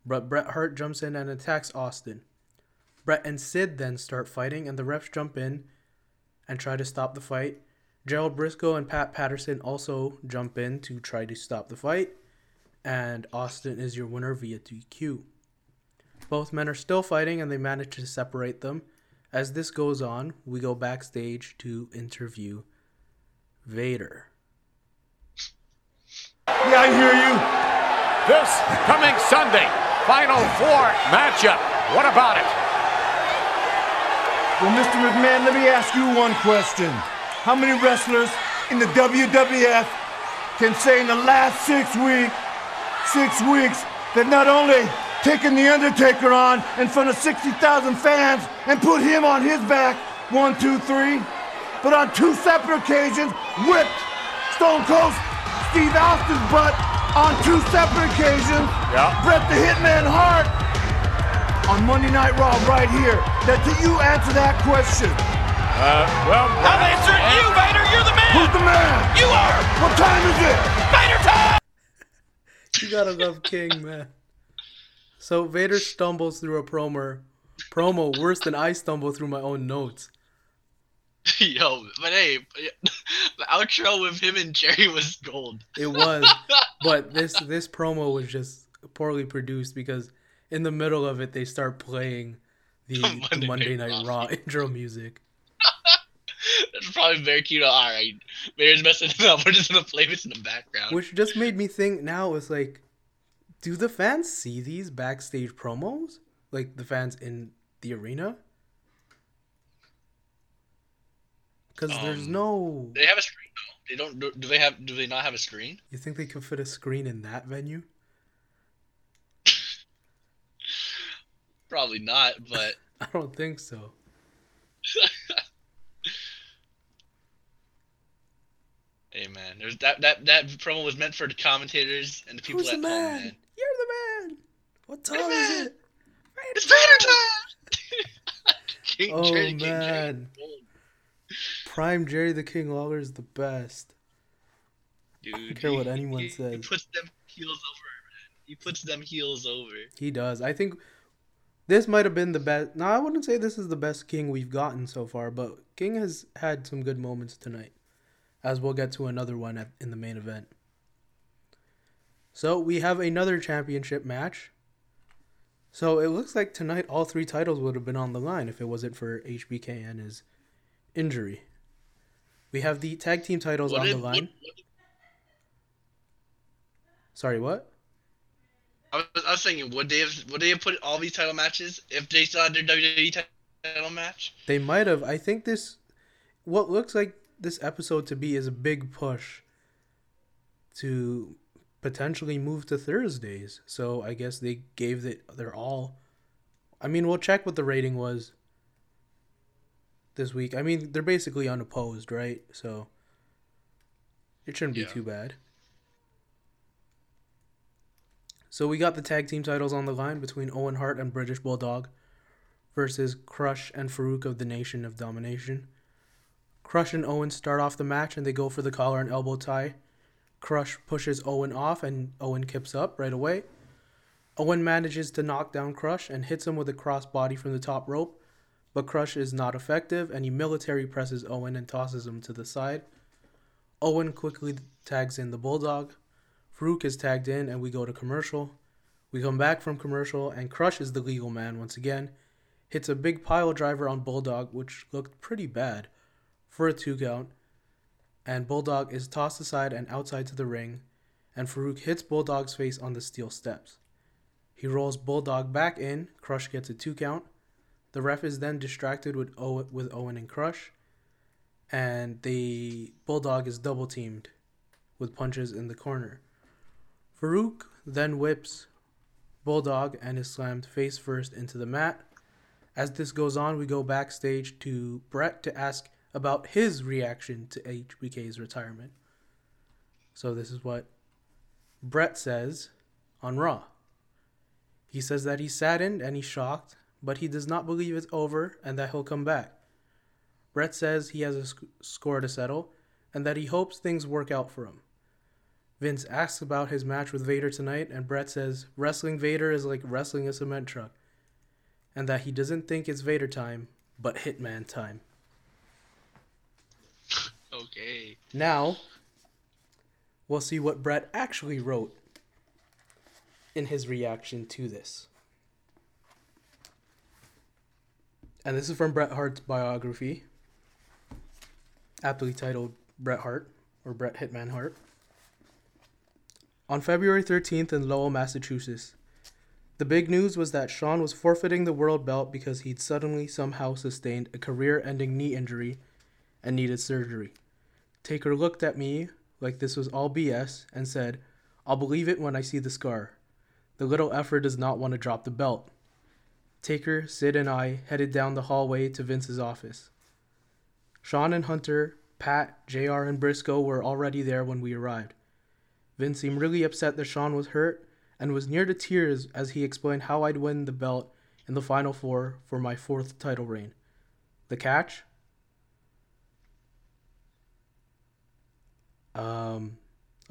but Bret Hart jumps in and attacks Austin. Bret and Sid then start fighting, and the refs jump in and try to stop the fight. Gerald Brisco and Pat Patterson also jump in to try to stop the fight, and Austin is your winner via DQ. Both men are still fighting and they manage to separate them. As this goes on, we go backstage to interview Vader. Yeah, I hear you. This coming Sunday, Final Four matchup. What about it? Well, Mr. McMahon, let me ask you one question. How many wrestlers in the WWF can say in the last six weeks, six weeks, that not only taken The Undertaker on in front of 60,000 fans and put him on his back, one, two, three, but on two separate occasions whipped Stone Cold Steve Austin's butt on two separate occasions. Yeah. Bret the Hitman Hart on Monday Night Raw right here. That do you answer that question? Uh, well, I'm answering you, Vader. You're the man. Who's the man? You are. What time is it? Vader time. You gotta love King, man. So Vader stumbles through a promo, promo worse than I stumble through my own notes. Yo, but hey, the outro with him and Jerry was gold. It was, but this this promo was just poorly produced because in the middle of it they start playing the, the Monday Monday, Night Night Raw. Raw intro music. That's probably very cute. All right, Vader's messing it up. We're just gonna play this in the background. Which just made me think now it's like, do the fans see these backstage promos? Like the fans in the arena? Because there's Um, no. They have a screen though. They don't. Do, do they have? Do they not have a screen? You think they could fit a screen in that venue? Probably not. But I don't think so. hey, man, there's that that that promo was meant for the commentators and the people Who's at the home, man? man. You're the man. What time is man. it? It's Vader time. King Oh, King man. Prime Jerry the King Lawler is the best. Dude, care what he- anyone he, says. He puts them heels over, man. He puts them heels over. He does. I think this might have been the best. No, I wouldn't say this is the best King we've gotten so far, but King has had some good moments tonight, as we'll get to another one at, in the main event. So we have another championship match. So it looks like tonight all three titles would have been on the line if it wasn't for HBK and his injury. We have the tag team titles What on the line. what- what- Sorry, what? I was, I was thinking, would they have would they have put all these title matches if they still had their WWE title match? They might have. I think this, what looks like this episode to be, is a big push to potentially move to Thursdays. So I guess they gave it their all. I mean, we'll check what the rating was this week. I mean, they're basically unopposed, right? So it shouldn't be Yeah. too bad. So we got the tag team titles on the line between Owen Hart and British Bulldog versus Crush and Faarooq of the Nation of Domination. Crush and Owen start off the match and they go for the collar and elbow tie. Crush pushes Owen off and Owen kips up right away. Owen manages to knock down Crush and hits him with a crossbody from the top rope, but Crush is not effective and he military presses Owen and tosses him to the side. Owen quickly tags in the Bulldog. Faarooq is tagged in and we go to commercial. We come back from commercial and Crush is the legal man once again. Hits a big pile driver on Bulldog, which looked pretty bad, for a two count. And Bulldog is tossed aside and outside to the ring, and Faarooq hits Bulldog's face on the steel steps. He rolls Bulldog back in, Crush gets a two count. The ref is then distracted with Owen, with Owen and Crush, and the Bulldog is double teamed with punches in the corner. Faarooq then whips Bulldog and is slammed face first into the mat. As this goes on, we go backstage to Bret to ask about his reaction to HBK's retirement. So, this is what Bret says on Raw. He says that he's saddened and he's shocked, but he does not believe it's over and that he'll come back. Bret says he has a sc- score to settle and that he hopes things work out for him. Vince asks about his match with Vader tonight, and Bret says wrestling Vader is like wrestling a cement truck, and that he doesn't think it's Vader time, but Hitman time. Okay. Now, we'll see what Bret actually wrote in his reaction to this. And this is from Bret Hart's biography, aptly titled Bret Hart or Bret Hitman Hart. On February 13th in Lowell, Massachusetts, the big news was that Shawn was forfeiting the world belt because he'd suddenly somehow sustained a career ending knee injury and needed surgery. Taker looked at me like this was all BS and said, I'll believe it when I see the scar. The little effort does not want to drop the belt. Taker, Sid, and I headed down the hallway to Vince's office. Shawn and Hunter, Pat, JR, and Brisco were already there when we arrived. Vince seemed really upset that Shawn was hurt and was near to tears as he explained how I'd win the belt in the Final Four for my fourth title reign. The catch? Um,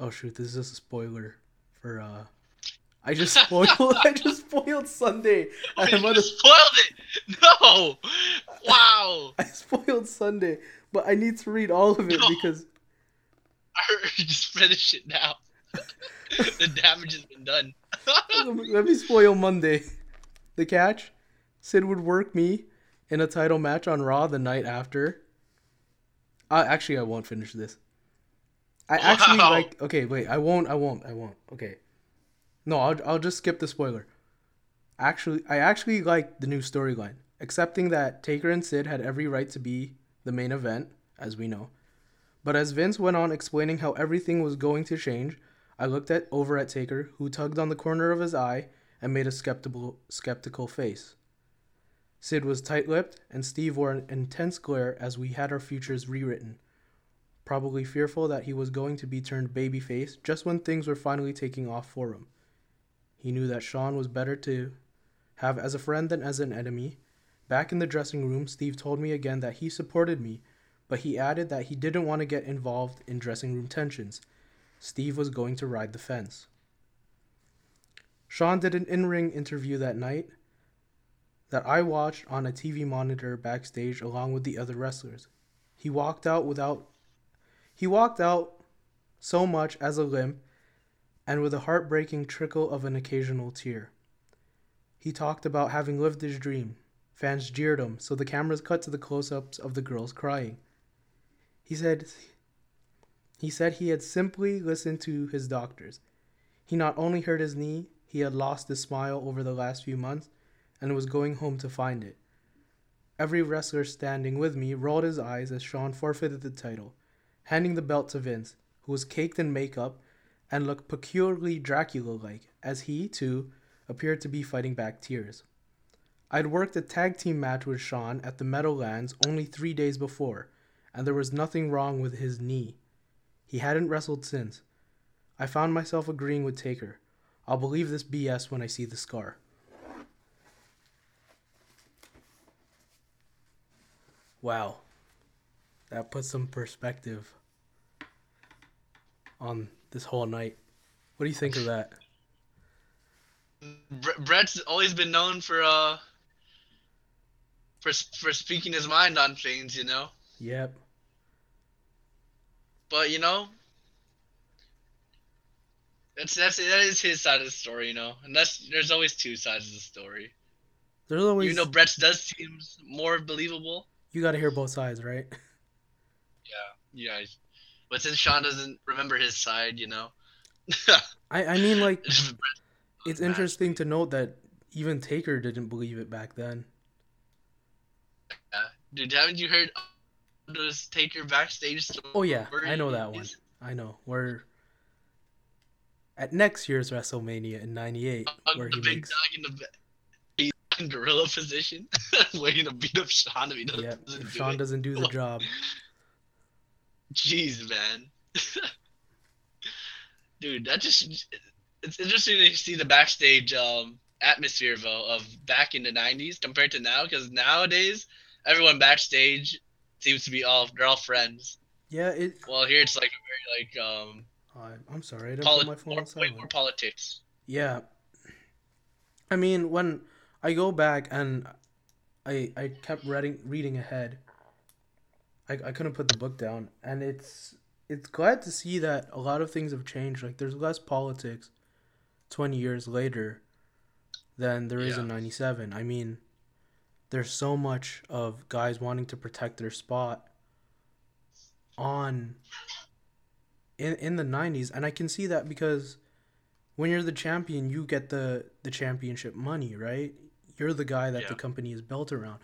oh shoot, this is a spoiler for uh. I just spoiled. I just spoiled Sunday. Oh, I'm you spoiled it. No. Wow. I spoiled Sunday, but I need to read all of it No. because I just finish it now. the damage has been done. let me spoil Monday. The catch: Sid would work me in a title match on Raw the night after. Uh, actually, I won't finish this. I actually Wow. like. Okay, wait. I won't. I won't. I won't. Okay. No, I'll. I'll just skip the spoiler. Actually, I actually like the new storyline, accepting that Taker and Sid had every right to be the main event as we know. But as Vince went on explaining how everything was going to change, I looked at over at Taker, who tugged on the corner of his eye and made a skeptical skeptical face. Sid was tight-lipped, and Steve wore an intense glare as we had our futures rewritten, probably fearful that he was going to be turned babyface just when things were finally taking off for him. He knew that Shawn was better to have as a friend than as an enemy. Back in the dressing room, Steve told me again that he supported me, but he added that he didn't want to get involved in dressing room tensions. Steve was going to ride the fence. Shawn did an in ring interview that night that I watched on a TV monitor backstage along with the other wrestlers. He walked out without he walked out so much as a limp and with a heartbreaking trickle of an occasional tear. He talked about having lived his dream. Fans jeered him, so the cameras cut to the close-ups of the girls crying. He said he said he had simply listened to his doctors. He not only hurt his knee, he had lost his smile over the last few months and was going home to find it. Every wrestler standing with me rolled his eyes as Shawn forfeited the title, handing the belt to Vince, who was caked in makeup and looked peculiarly Dracula like, as he, too, appeared to be fighting back tears. I'd worked a tag team match with Shawn at the Meadowlands only three days before, and there was nothing wrong with his knee. He hadn't wrestled since. I found myself agreeing with Taker. I'll believe this BS when I see the scar. Wow. That puts some perspective on this whole night. What do you think of that? Bret's always been known for uh for for speaking his mind on things, you know. Yep. But you know, that's that's that is his side of the story, you know. And that's there's always two sides of the story. There's always You know, Bret's does seems more believable. you got to hear both sides, right? Yeah, yeah. But since Shawn doesn't remember his side, you know. I I mean like it's Bret- it's Match. interesting to note that even Taker didn't believe it back then. yeah. Dude, haven't you heard those Taker backstage stories? Oh yeah, I know that one. I know. We're at next year's WrestleMania in '98, uh, where the he big makes. dog in the ba- he's in gorilla position, waiting to beat up Shawn if he doesn't, Yeah, doesn't if do Shawn it. doesn't do the job. Jeez, man. Dude, that just it's interesting to see the backstage um atmosphere though of back in the 90s compared to now because nowadays everyone backstage seems to be all they're all friends. Yeah, it. Well, here it's like very like um I- I'm sorry, I poli- my phone more, more politics. Yeah. I mean, when I go back and I I kept reading reading ahead, I I couldn't put the book down, and it's it's glad to see that a lot of things have changed. Like there's less politics, twenty years later, than there is in '97. I mean, there's so much of guys wanting to protect their spot on in in the 90s and I can see that because when you're the champion you get the the championship money right? You're the guy that the company is built around.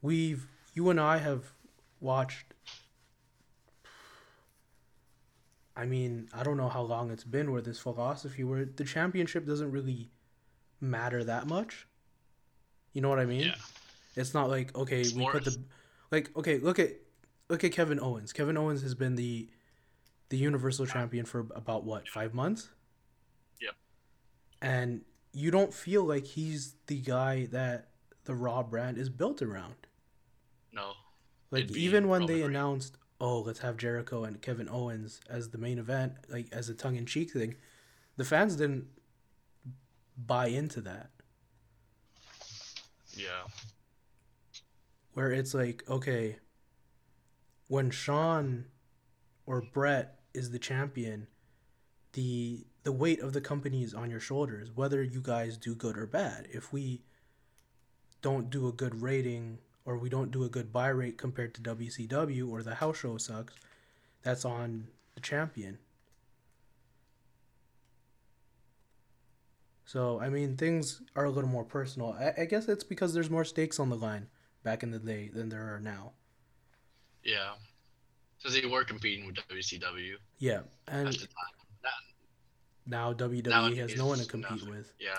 We've you and I have watched I mean I don't know how long it's been where this philosophy where the championship doesn't really matter that much you know what I mean Yeah. it's not like okay It's we put the like okay look at look at Kevin Owens Kevin Owens has been the the universal champion for about what five months Yep. and you don't feel like he's the guy that the raw brand is built around No. Like even when they announced oh let's have jericho and kevin owens as the main event like as a tongue-in-cheek thing the fans didn't buy into that. Yeah. where it's like okay when shawn or bret is the champion the the weight of the company is on your shoulders whether you guys do good or bad. If we don't do a good rating or we don't do a good buy rate compared to WCW or the house show sucks that's on the champion so I mean things are a little more personal I, I guess it's because there's more stakes on the line back in the day than there are now Yeah. Because they were competing with WCW Yeah, and at the time. now WWE Nowadays, has no one to compete nothing. with. Yeah.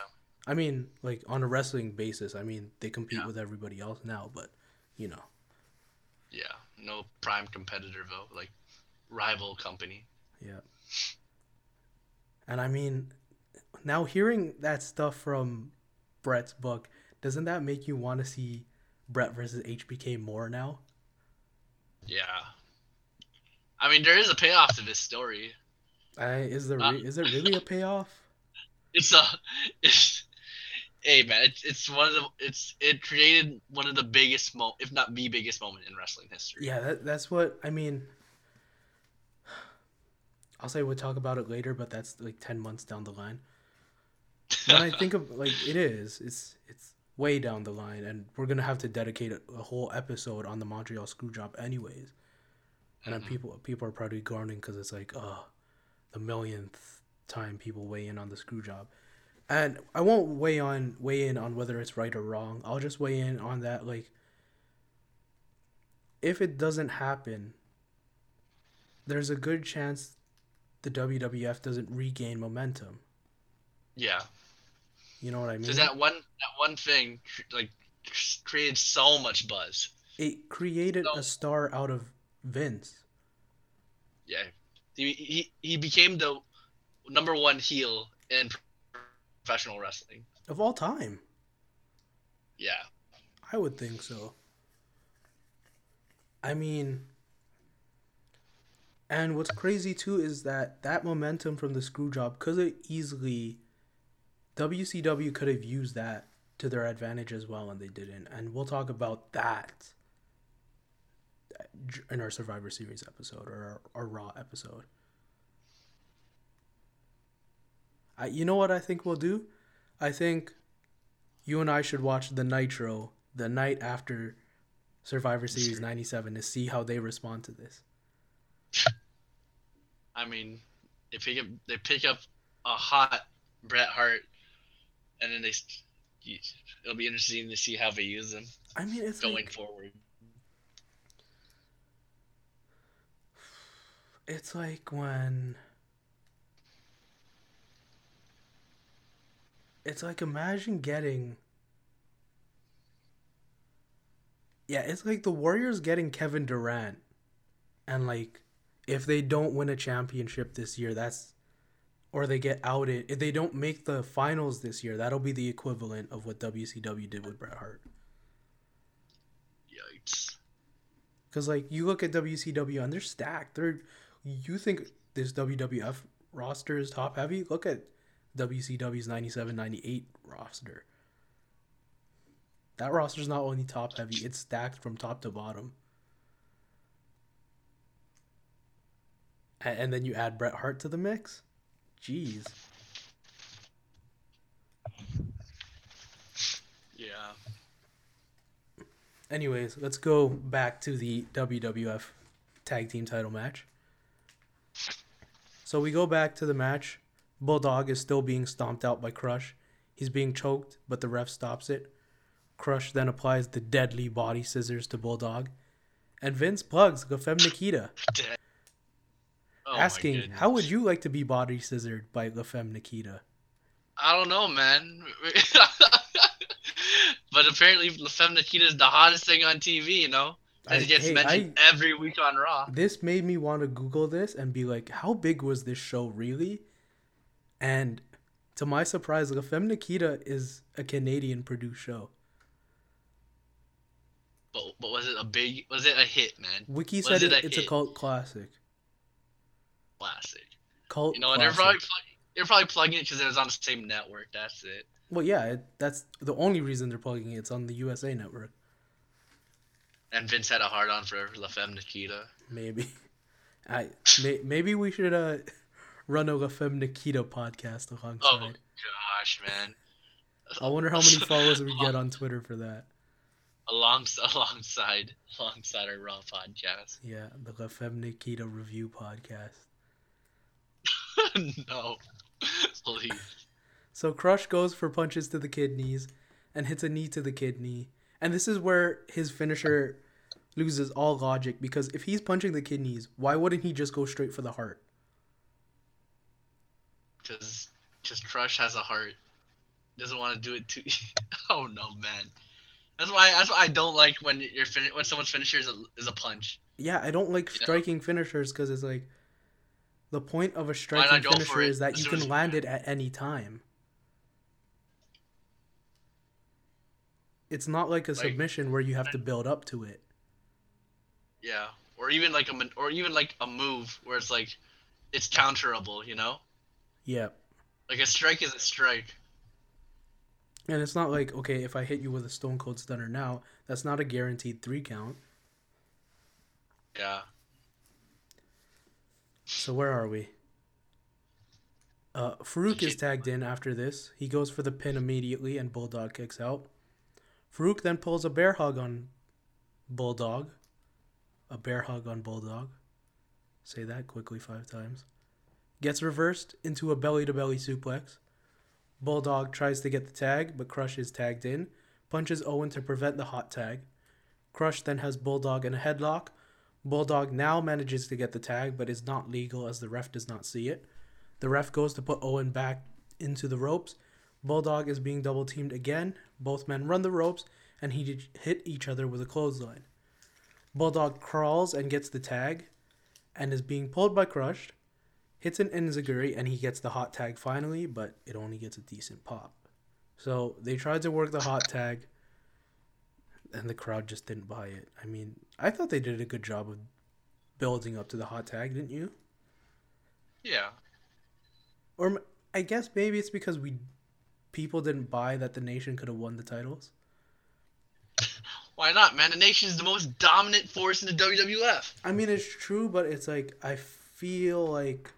I mean, like on a wrestling basis, I mean they compete Yeah. with everybody else now, but you know, Yeah. No prime competitor though, like rival company. yeah. And I mean, now hearing that stuff from Bret's book, doesn't that make you want to see Bret versus HBK more now? Yeah. I mean, there is a payoff to this story. I, is there Uh, is it really a payoff? It's a, it's, hey man, it's it's one of the, it's it created one of the biggest mo, if not the biggest moment in wrestling history. Yeah, that, that's what I mean. I'll say we'll talk about it later, but that's like ten months down the line. When I think of like it is, it's it's way down the line, and we're gonna have to dedicate a, a whole episode on the Montreal Screwjob, anyways. And then mm-hmm. people people are probably groaning because it's like, oh, the millionth time people weigh in on the Screwjob, and I won't weigh on weigh in on whether it's right or wrong. I'll just weigh in on that like if it doesn't happen, there's a good chance the WWF doesn't regain momentum. Yeah. You know what I mean? Because that one that one thing like created so much buzz. it created No. a star out of Vince. Yeah. He he, he became the number one heel in professional wrestling. Of all time. Yeah. I would think so. I mean, and what's crazy too is that that momentum from the screw job could have easily, WCW could have used that to their advantage as well, and they didn't. And we'll talk about that in our Survivor Series episode or our, our Raw episode. I, you know what I think we'll do? I think you and I should watch the Nitro the night after Survivor Series 97 to see how they respond to this. I mean, they pick up they pick up a hot Bret Hart, and then they it'll be interesting to see how they use them I mean, it's going like, forward. it's like when it's like imagine getting yeah it's like the warriors getting kevin durant and like if they don't win a championship this year that's or they get outed if they don't make the finals this year that'll be the equivalent of what wcw did with bret hart Yikes! Because like you look at WCW and they're stacked. They're you think this WWF roster is top heavy? Look at WCW's 97 98 roster. That roster's not only top heavy, it's stacked from top to bottom. And then you add Bret Hart to the mix? Jeez. Yeah. Anyways, let's go back to the WWF tag team title match. So we go back to the match. Bulldog is still being stomped out by Crush. He's being choked, but the ref stops it. Crush then applies the deadly body scissors to Bulldog. And Vince plugs La Nikita. Oh asking. How would you like to be body scissored by La Femme Nikita? I don't know, man. but apparently, La Femme Nikita is the hottest thing on TV. You know, I- it gets hey, mentioned I- every week on Raw. this made me want to Google this and be like, how big was this show really? And to my surprise, La Femme Nikita is a Canadian produced show. But, but was it a big? Was it a hit, man? Wiki Was said it a it's a cult classic. Classic. Cult You know, and they're probably they're probably plugging it because it was on the same network. That's it. Well, yeah, it, that's the only reason they're plugging it. It's on the USA Network. And Vince had a hard on for La Femme Nikita. Maybe, I may, maybe we should uh run a La Nikita podcast alongside. Oh gosh, man. I wonder how many followers we get on Twitter for that. Alongs alongside alongside our Raw podcast. Yeah, the La Femme Nikita review podcast. no, please. So Crush goes for punches to the kidneys and hits a knee to the kidney. And this is where his finisher loses all logic because if he's punching the kidneys, why wouldn't he just go straight for the heart? Because just Crush has a heart. Doesn't want to do it too. oh no, man. That's why. That's why I don't like when you're fin- when someone's finisher is a, is a punch. Yeah, I don't like You know? striking finishers because it's like the point of a striking finisher is that you can land it at any time. It's not like a Like- submission where you have to build up to it. Yeah, or even like a or even like a move where it's like it's counterable. You know, Yeah. like a strike is a strike. And it's not like, okay, if I hit you with a Stone Cold Stunner now, that's not a guaranteed three count. Yeah. So where are we? Uh, Faarooq is tagged in after this. He goes for the pin immediately, and Bulldog kicks out. Faarooq then pulls a bear hug on Bulldog. A bear hug on Bulldog. Say that quickly five times. Gets reversed into a belly to belly suplex. Bulldog tries to get the tag, but Crush is tagged in. Punches Owen to prevent the hot tag. Crush then has Bulldog in a headlock. Bulldog now manages to get the tag, but is not legal as the ref does not see it. The ref goes to put Owen back into the ropes. Bulldog is being double teamed again. Both men run the ropes and he hit each other with a clothesline. Bulldog crawls and gets the tag and is being pulled by Crush. Hits an Enziguri and he gets the hot tag finally, but it only gets a decent pop. So they tried to work the hot tag and the crowd just didn't buy it. I mean, I thought they did a good job of building up to the hot tag, didn't you? Yeah. Or I guess maybe it's because we people didn't buy that the nation could have won the titles. Why not, man? The nation is the most dominant force in the WWF. I mean, it's true, but it's like I feel like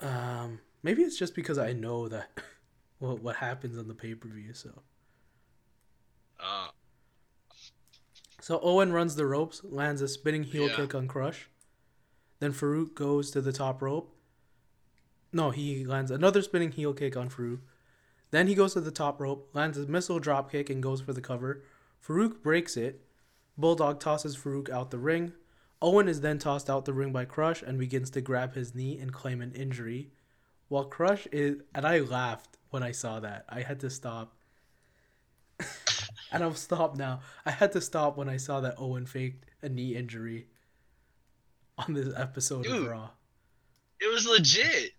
um maybe it's just because I know that what what happens on the pay-per-view, so Uh, So Owen runs the ropes, lands a spinning heel Yeah. kick on Crush. Then Faarooq goes to the top rope. No, he lands another spinning heel kick on Faarooq. Then he goes to the top rope, lands a missile drop kick, and goes for the cover. Faarooq breaks it. Bulldog tosses Faarooq out the ring. Owen is then tossed out the ring by Crush and begins to grab his knee and claim an injury. While Crush is. And I laughed when I saw that. I had to stop. and I'll stop now. I had to stop when I saw that Owen faked a knee injury on this episode of Dude. Raw. it was legit.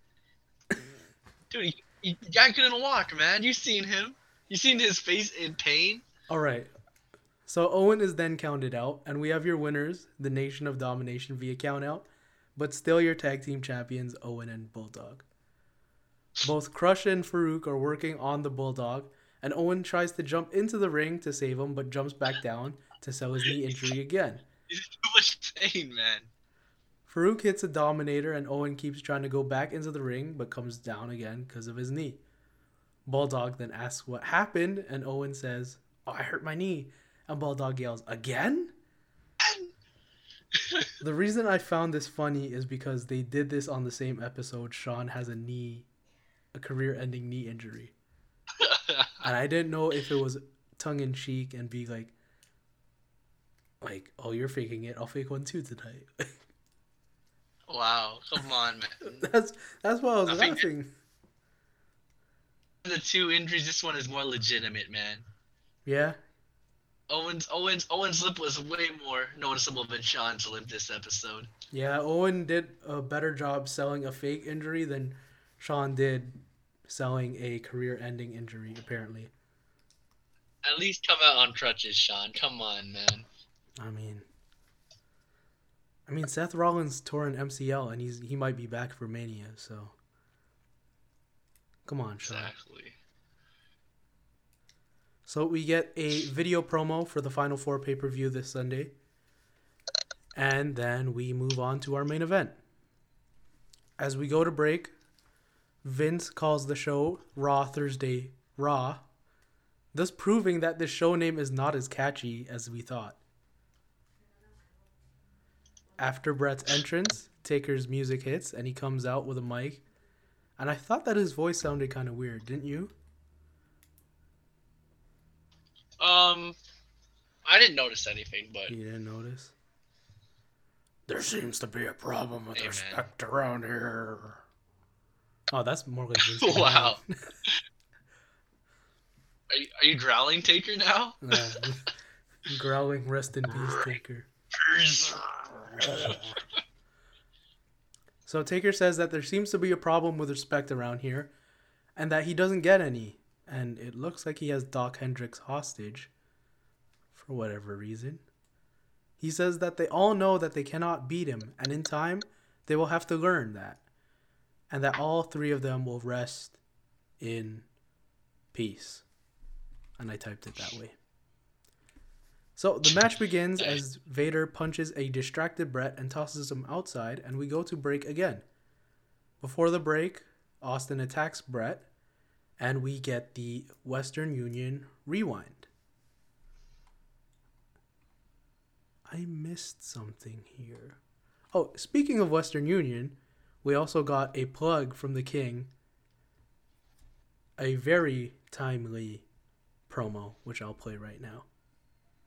Dude, he, he, the guy couldn't walk, man. You seen him? You seen his face in pain? All right. So Owen is then counted out, and we have your winners, the Nation of Domination via count out, but still your tag team champions, Owen and Bulldog. Both Crush and Faarooq are working on the Bulldog, and Owen tries to jump into the ring to save him, but jumps back down to sell his knee injury again. Too much pain, man. Faarooq hits a Dominator, and Owen keeps trying to go back into the ring, but comes down again because of his knee. Bulldog then asks what happened, and Owen says, Oh, I hurt my knee. And Bulldog yells, Again? the reason I found this funny is because they did this on the same episode. Shawn has a knee, a career ending knee injury. And I didn't know if it was tongue in cheek and be like, like, oh, you're faking it. I'll fake one too tonight. wow, come on, man. that's that's why I was I laughing. The two injuries, this one is more legitimate, man. Yeah, Owens, Owens, Owens' lip was way more noticeable than Shawn's lip this episode. yeah. Owen did a better job selling a fake injury than Shawn did selling a career-ending injury. Apparently, At least come out on crutches, Shawn. Come on, man. I mean, I mean, Seth Rollins tore an MCL, and he's he might be back for Mania. So, come on, Shawn. Exactly. So we get a video promo for the Final Four pay per view this Sunday. And then we move on to our main event. As we go to break, Vince calls the show Raw Thursday Raw, thus proving that this show name is not as catchy as we thought. After Bret's entrance, Taker's music hits and he comes out with a mic. And I thought that his voice sounded kind of weird, didn't you? Um, I didn't notice anything, but You didn't notice? There seems to be a problem with man. respect around here. Oh, that's more like Vince Wow. Are you, are you growling, Taker now? Yeah. Growling rest in peace, Taker. So Taker says that there seems to be a problem with respect around here, and that he doesn't get any. And it looks like he has Doc Hendrix hostage, for whatever reason. He says that they all know that they cannot beat him, and in time, they will have to learn that. And that all three of them will rest in peace. And I typed it that way. So the match begins as Vader punches a distracted Bret and tosses him outside, and we go to break again. Before the break, Austin attacks Bret, and we get the Western Union rewind. I missed something here. Oh, speaking of Western Union, we also got a plug from the King. A very timely promo, which I'll play right now.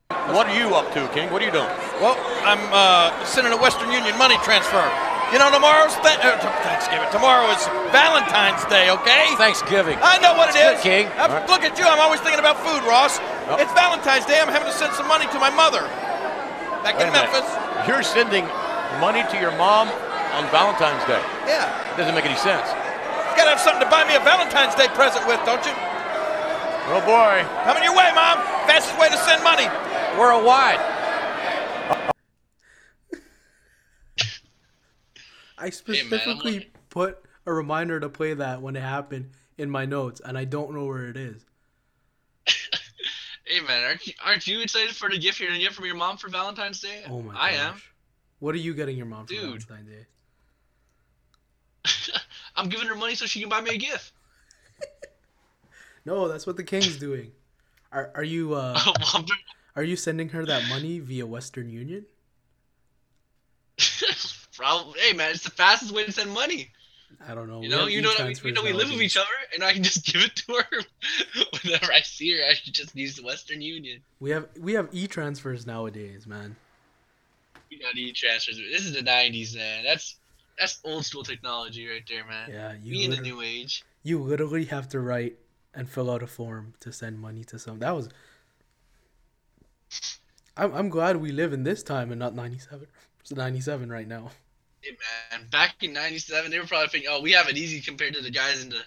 What are you up to, King? What are you doing? Well, I'm uh, sending a Western Union money transfer. You know, tomorrow's th- er, t- Thanksgiving. Tomorrow is Valentine's Day, okay? Thanksgiving. I know what it is. good, King. Right. Look at you. I'm always thinking about food, Ross. Oh. It's Valentine's Day. I'm having to send some money to my mother. Back Wait in a minute. Memphis. You're sending money to your mom on Valentine's Day. Yeah. It Doesn't make any sense. You gotta have something to buy me a Valentine's Day present with, don't you? Oh boy. Coming your way, Mom. Fastest way to send money. Worldwide. I specifically put a reminder to play that when it happened in my notes, and I don't know where it is. Hey man, aren't you, aren't you excited for the gift you're gonna get from your mom for Valentine's Day? Oh my I gosh. am. What are you getting your mom for Dude. Valentine's Day? I'm giving her money so she can buy me a gift. No, that's what the king's doing. Are are you uh are you sending her that money via Western Union? Probably. Hey man, it's the fastest way to send money. I don't know. You know, you know, we, you know, we live with each other, and I can just give it to her whenever I see her. I should just use the Western Union. We have we have e-transfers nowadays, man. We got e transfers. This is the '90s, man. That's that's old school technology right there, man. Yeah, you We in the new age. You literally have to write and fill out a form to send money to some. That was. I'm I'm glad we live in this time and not '97. It's '97 right now. Hey man, back in '97, they were probably thinking, "Oh, we have it easy compared to the guys in the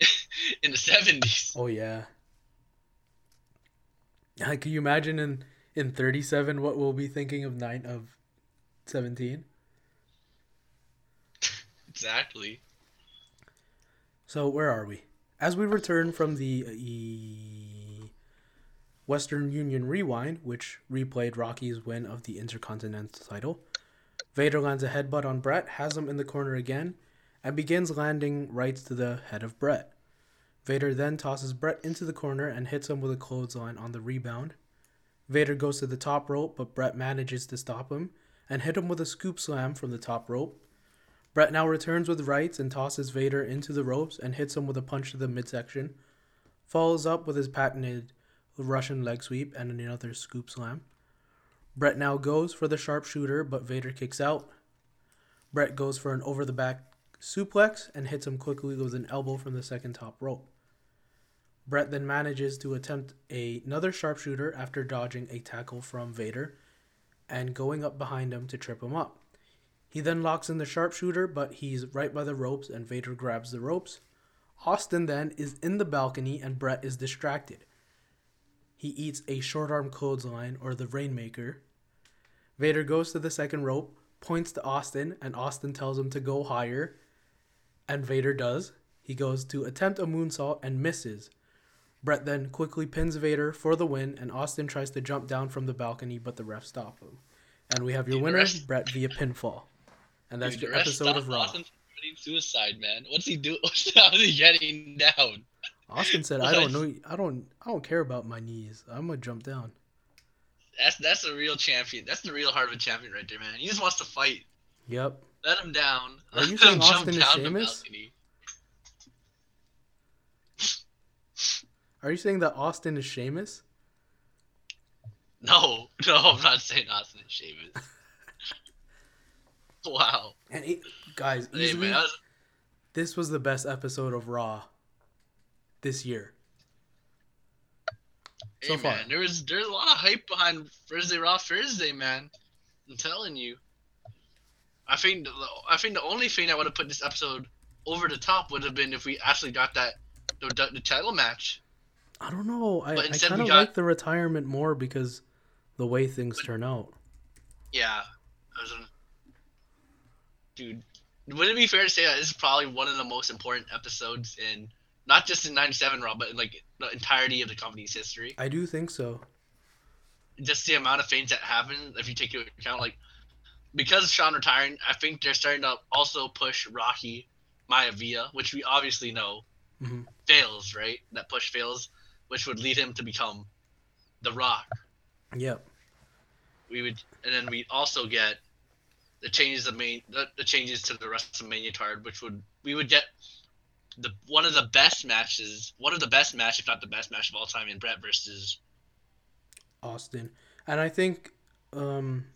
in the '70s." Oh yeah. Yeah, can you imagine in in 37 what we'll be thinking of nine of 17? Exactly. So where are we? As we return from the uh, e- Western Union Rewind, which replayed Rocky's win of the Intercontinental title, Vader lands a headbutt on Bret, has him in the corner again, and begins landing rights to the head of Bret. Vader then tosses Bret into the corner and hits him with a clothesline on the rebound. Vader goes to the top rope, but Bret manages to stop him and hit him with a scoop slam from the top rope. Bret now returns with rights and tosses Vader into the ropes and hits him with a punch to the midsection. Follows up with his patented Russian leg sweep and another scoop slam. Bret now goes for the sharpshooter, but Vader kicks out. Bret goes for an over the back suplex and hits him quickly with an elbow from the second top rope. Bret then manages to attempt a- another sharpshooter after dodging a tackle from Vader and going up behind him to trip him up. He then locks in the sharpshooter, but he's right by the ropes and Vader grabs the ropes. Austin then is in the balcony and Bret is distracted. He eats a short arm clothesline or the Rainmaker. Vader goes to the second rope, points to Austin, and Austin tells him to go higher. And Vader does. He goes to attempt a moonsault and misses. Bret then quickly pins Vader for the win, and Austin tries to jump down from the balcony, but the ref stop him. And we have your Dude, winner, rest- Bret, via pinfall. And that's Dude, your episode of Raw. Austin committing suicide, man. What's he do? How is he getting down? Austin said, "I don't know. I don't. I don't care about my knees. I'm gonna jump down." That's that's a real champion. That's the real heart of a champion right there, man. He just wants to fight. Yep. Let him down. Are you saying Austin is down Sheamus? Are you saying that Austin is Sheamus? No, no, I'm not saying Austin is Sheamus. wow. And it, guys, Hey, easily, man, was- this was the best episode of Raw this year. So hey, far. man, there was there's a lot of hype behind Thursday Raw Thursday, man. I'm telling you. I think the, I think the only thing that would have put this episode over the top would have been if we actually got that the, the, the title match. I don't know. I, I kind of like the retirement more because the way things turn out. Yeah, I was, dude. Would it be fair to say that this is probably one of the most important episodes in not just in '97 Raw, but in like the entirety of the company's history? I do think so. just the amount of things that happen if you take into account like because Shawn retiring, I think they're starting to also push Rocky Maivia, which we obviously know Mhm. fails, right? That push fails, which would lead him to become the Rock. Yep. We would, and then we also get the changes the main the, the changes to the WrestleMania card, which would we would get the one of the best matches, one of the best match, if not the best match of all time, in Bret versus Austin. And I think um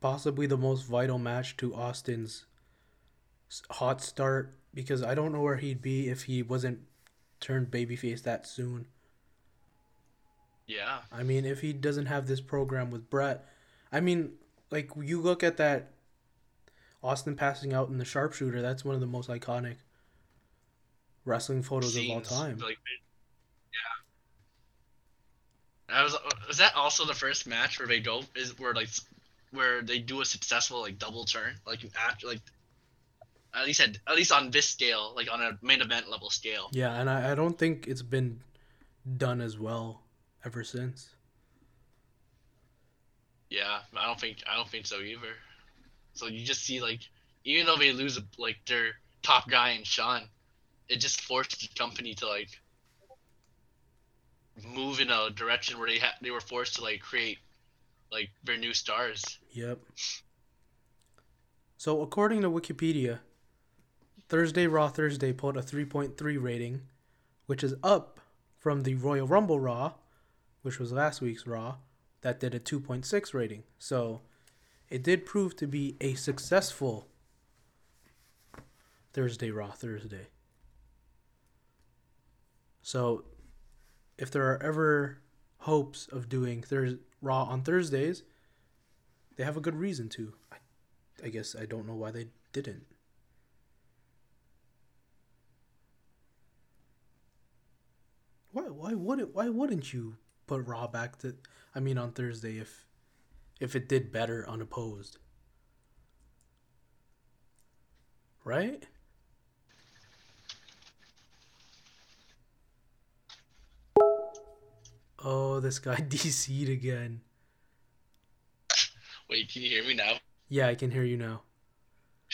possibly the most vital match to Austin's hot start because I don't know where he'd be if he wasn't turned babyface that soon. yeah. I mean, if he doesn't have this program with Bret, I mean, like you look at that Austin passing out in the sharpshooter, that's one of the most iconic wrestling photos of all time. Like, yeah. That was was that also the first match where they go is where like where they do a successful like double turn like an act like at least at, at least on this scale like on a main event level scale. Yeah, and I, I don't think it's been done as well ever since. Yeah, I don't think I don't think so either. So you just see like even though they lose like their top guy and Shawn, it just forced the company to like move in a direction where they had they were forced to like create like their new stars. Yep. So according to Wikipedia, Thursday Raw Thursday pulled a 3.3 rating, which is up from the Royal Rumble Raw, which was last week's Raw, that did a 2.6 rating. So it did prove to be a successful Thursday Raw Thursday. So if there are ever hopes of doing Thurs Raw on Thursdays, they have a good reason to. I, I guess I don't know why they didn't. Why why wouldn't why wouldn't you put Raw back to I mean on Thursday if if it did better unopposed? Right? Oh, this guy DC'd again. Wait, can you hear me now? Yeah, I can hear you now.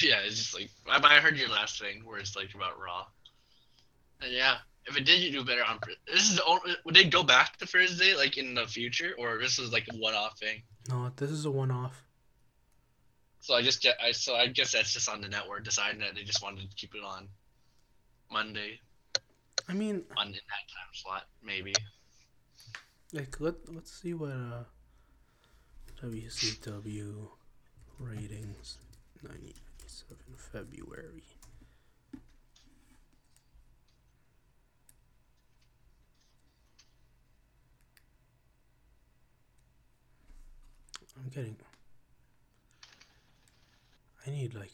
Yeah, it's just like I, I heard your last thing where it's like about Raw. And yeah, if it did you do better on this is the only, would they go back to Thursday like in the future or this is like a one-off thing? No, this is a one off. So I just get I so I guess that's just on the network deciding that they just wanted to keep it on Monday I mean, on in that time slot maybe. Like let let's see what uh WCW ratings ninety seven February. I'm getting. I need like,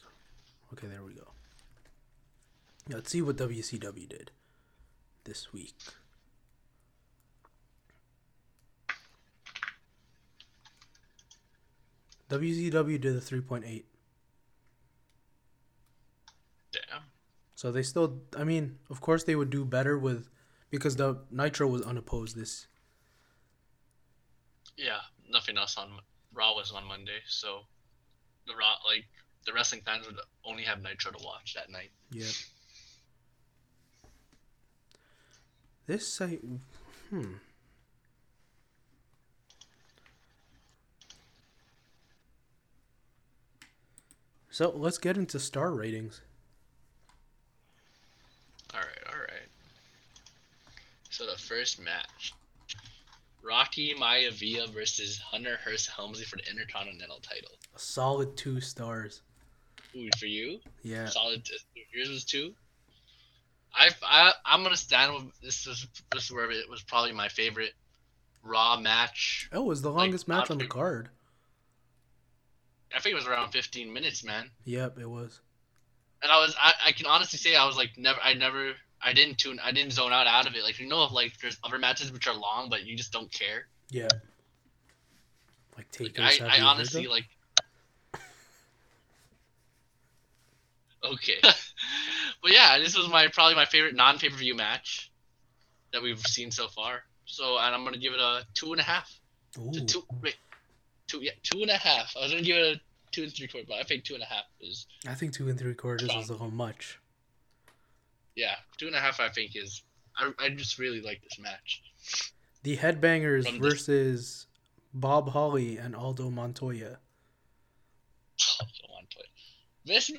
okay, there we go. Let's see what WCW did this week. WCW did a 3.8. Damn. So they still, I mean, of course they would do better with, because the Nitro was unopposed this. Yeah, nothing else on Raw was on Monday, so the Raw like the wrestling fans would only have Nitro to watch that night. Yep. This site, hmm. So let's get into star ratings. All right, all right. So the first match, Rocky Maivia versus Hunter Hearst Helmsley for the Intercontinental title. A solid two stars. Ooh, for you, Yeah. solid. Yours was two. I, I I'm gonna stand with this. Was this is where it was probably my favorite Raw match. Oh, it was the Like, longest match on the card. I think it was around 15 minutes, man. Yep, it was. And I was I, I can honestly say I was like never I never I didn't tune I didn't zone out out of it. Like you know if like there's other matches which are long but you just don't care. Yeah. Like Like, Taker. I, I honestly like. Okay, but yeah, this was my probably my favorite non pay per view match that we've seen so far. So, and I'm gonna give it a two and a half. Ooh. To two, wait, two, yeah, two and a half. I was gonna give it a two and three quarter, but I think two and a half is I think two and three quarters is a little much. yeah, two and a half. I think is. I, I just really like this match. The Headbangers From versus Bob Holly and Aldo Montoya. I don't want to play. This,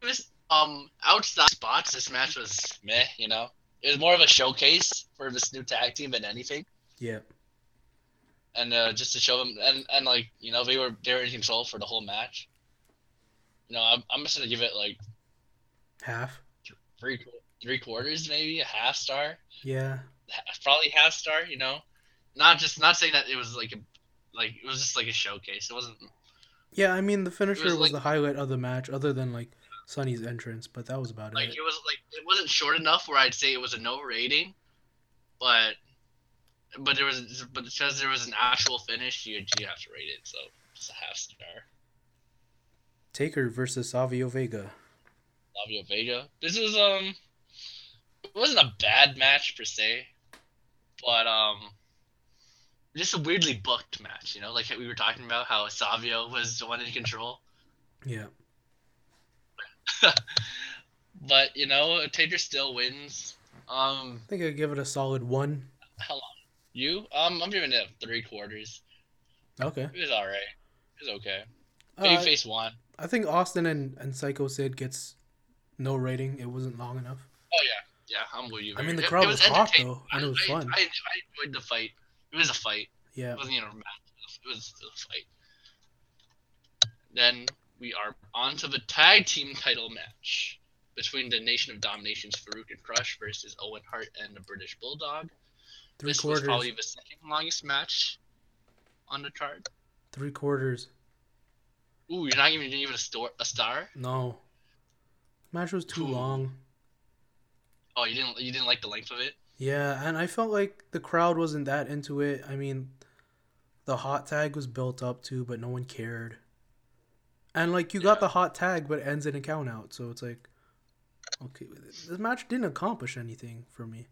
this, um, outside spots, this match was meh. You know, it was more of a showcase for this new tag team than anything, Yep. And uh, just to show them, and and like you know, they were they were in control for the whole match. You know, I'm I'm just gonna give it like Half. three three quarters, maybe a half star, Yeah. Probably half star. You know, not just not saying that it was like a like it was just like a showcase. It wasn't Yeah, I mean the finisher was, like- the highlight of the match, other than like Sunny's entrance, but that was about like it. it was like it wasn't short enough where I'd say it was a no rating, but but there was but because there was an actual finish, you you have to rate it. So it's a half star. Taker versus Savio Vega. Flavio Vega. This is um, it wasn't a bad match per se, but um, just a weirdly booked match. You know, like we were talking about how Savio was the one in control. Yeah. But you know, Taker still wins. Um, I think I'd give it a solid one. how long? You? Um, I'm giving it three quarters. Okay. It was alright. It was okay. Uh, Babyface won. I think Austin and, and Psycho Sid gets no rating. It wasn't long enough. Oh yeah, yeah, I'm with you. I mean, the It- crowd it was hot, though, and it was I, fun. I, I enjoyed the fight. It was a fight. Yeah. It wasn't even a match. It was a fight. Then we are on to the tag team title match between the Nation of Domination's Faarooq and Crush versus Owen Hart and the British Bulldog. Three this was quarters. probably the second longest match on the card. Three quarters. Ooh, you're not even even a, store, a star. No. Match was too Ooh. long. Oh, you didn't you didn't like the length of it. Yeah, and I felt like the crowd wasn't that into it. I mean, the hot tag was built up too, but no one cared. And like you got the hot tag, but it ends in a count out, so it's like, okay, this match didn't accomplish anything for me.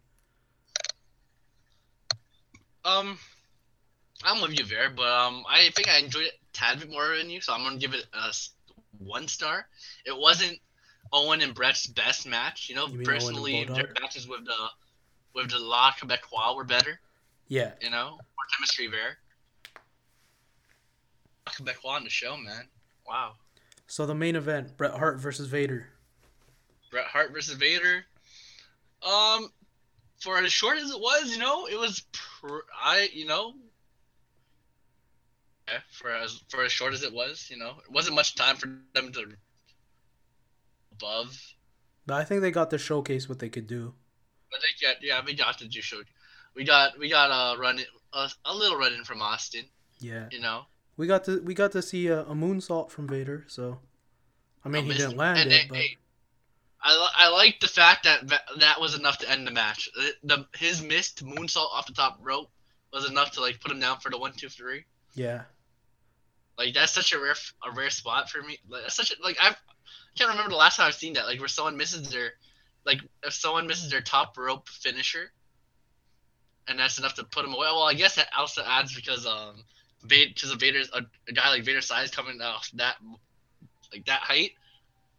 Um, I'm with you there, but um, I think I enjoyed it a tad bit more than you, so I'm gonna give it a one star. It wasn't Owen and Bret's best match, you know. You mean Owen and Personally, their matches with the with the La Quebecois were better, Yeah, you know, more chemistry there. La Quebecois on the show, man. Wow. So the main event, Bret Hart versus Vader. Bret Hart versus Vader. Um, for as short as it was, you know, it was pr- I, you know, yeah, for as for as short as it was, you know, it wasn't much time for them to above. But I think they got to showcase what they could do. But they got yeah, we got to do show. We got we got a run in, a, a little run in from Austin, Yeah, you know. we got to we got to see a, a moonsault from Vader. So, I mean, A he didn't land and- it, but hey, I, I like the fact that that was enough to end the match. The, his missed moonsault off the top rope was enough to like put him down for the one two three. yeah, Like that's such a rare a rare spot for me. Like that's such a like I've, I can't remember the last time I've seen that. Like where someone misses their like if someone misses their top rope finisher, and that's enough to put him away. Well, I guess that also adds because um Vader because of Vader's a, a guy like Vader's size coming off that like that height,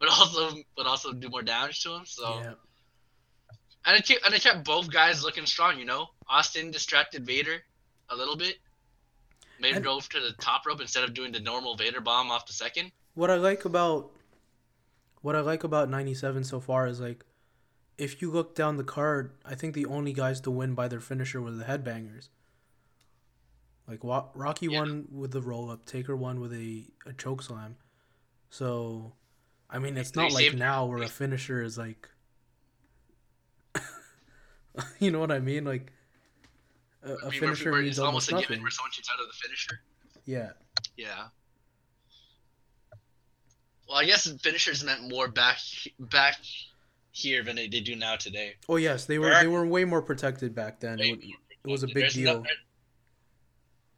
but also but also do more damage to him. So yeah. and it kept and it kept both guys looking strong. You know, Austin distracted Vader a little bit. Maybe And- drove to the top rope instead of doing the normal Vader bomb off the second. what I like about what I like about 97 so far is like if you look down the card, I think the only guys to win by their finisher were the headbangers. Like Rocky Yeah. won with the roll up, Taker won with a, a choke slam. So, I mean, it's not like now where a finisher is like, you know what I mean? Like, a, a I mean, finisher where it's almost almost a given where someone cheats out of the finisher. Yeah. Yeah. Well, I guess finishers meant more back back here than they, they do now today. Oh yes, they were Where- they were way more protected back then. It, it was a big There's deal. no-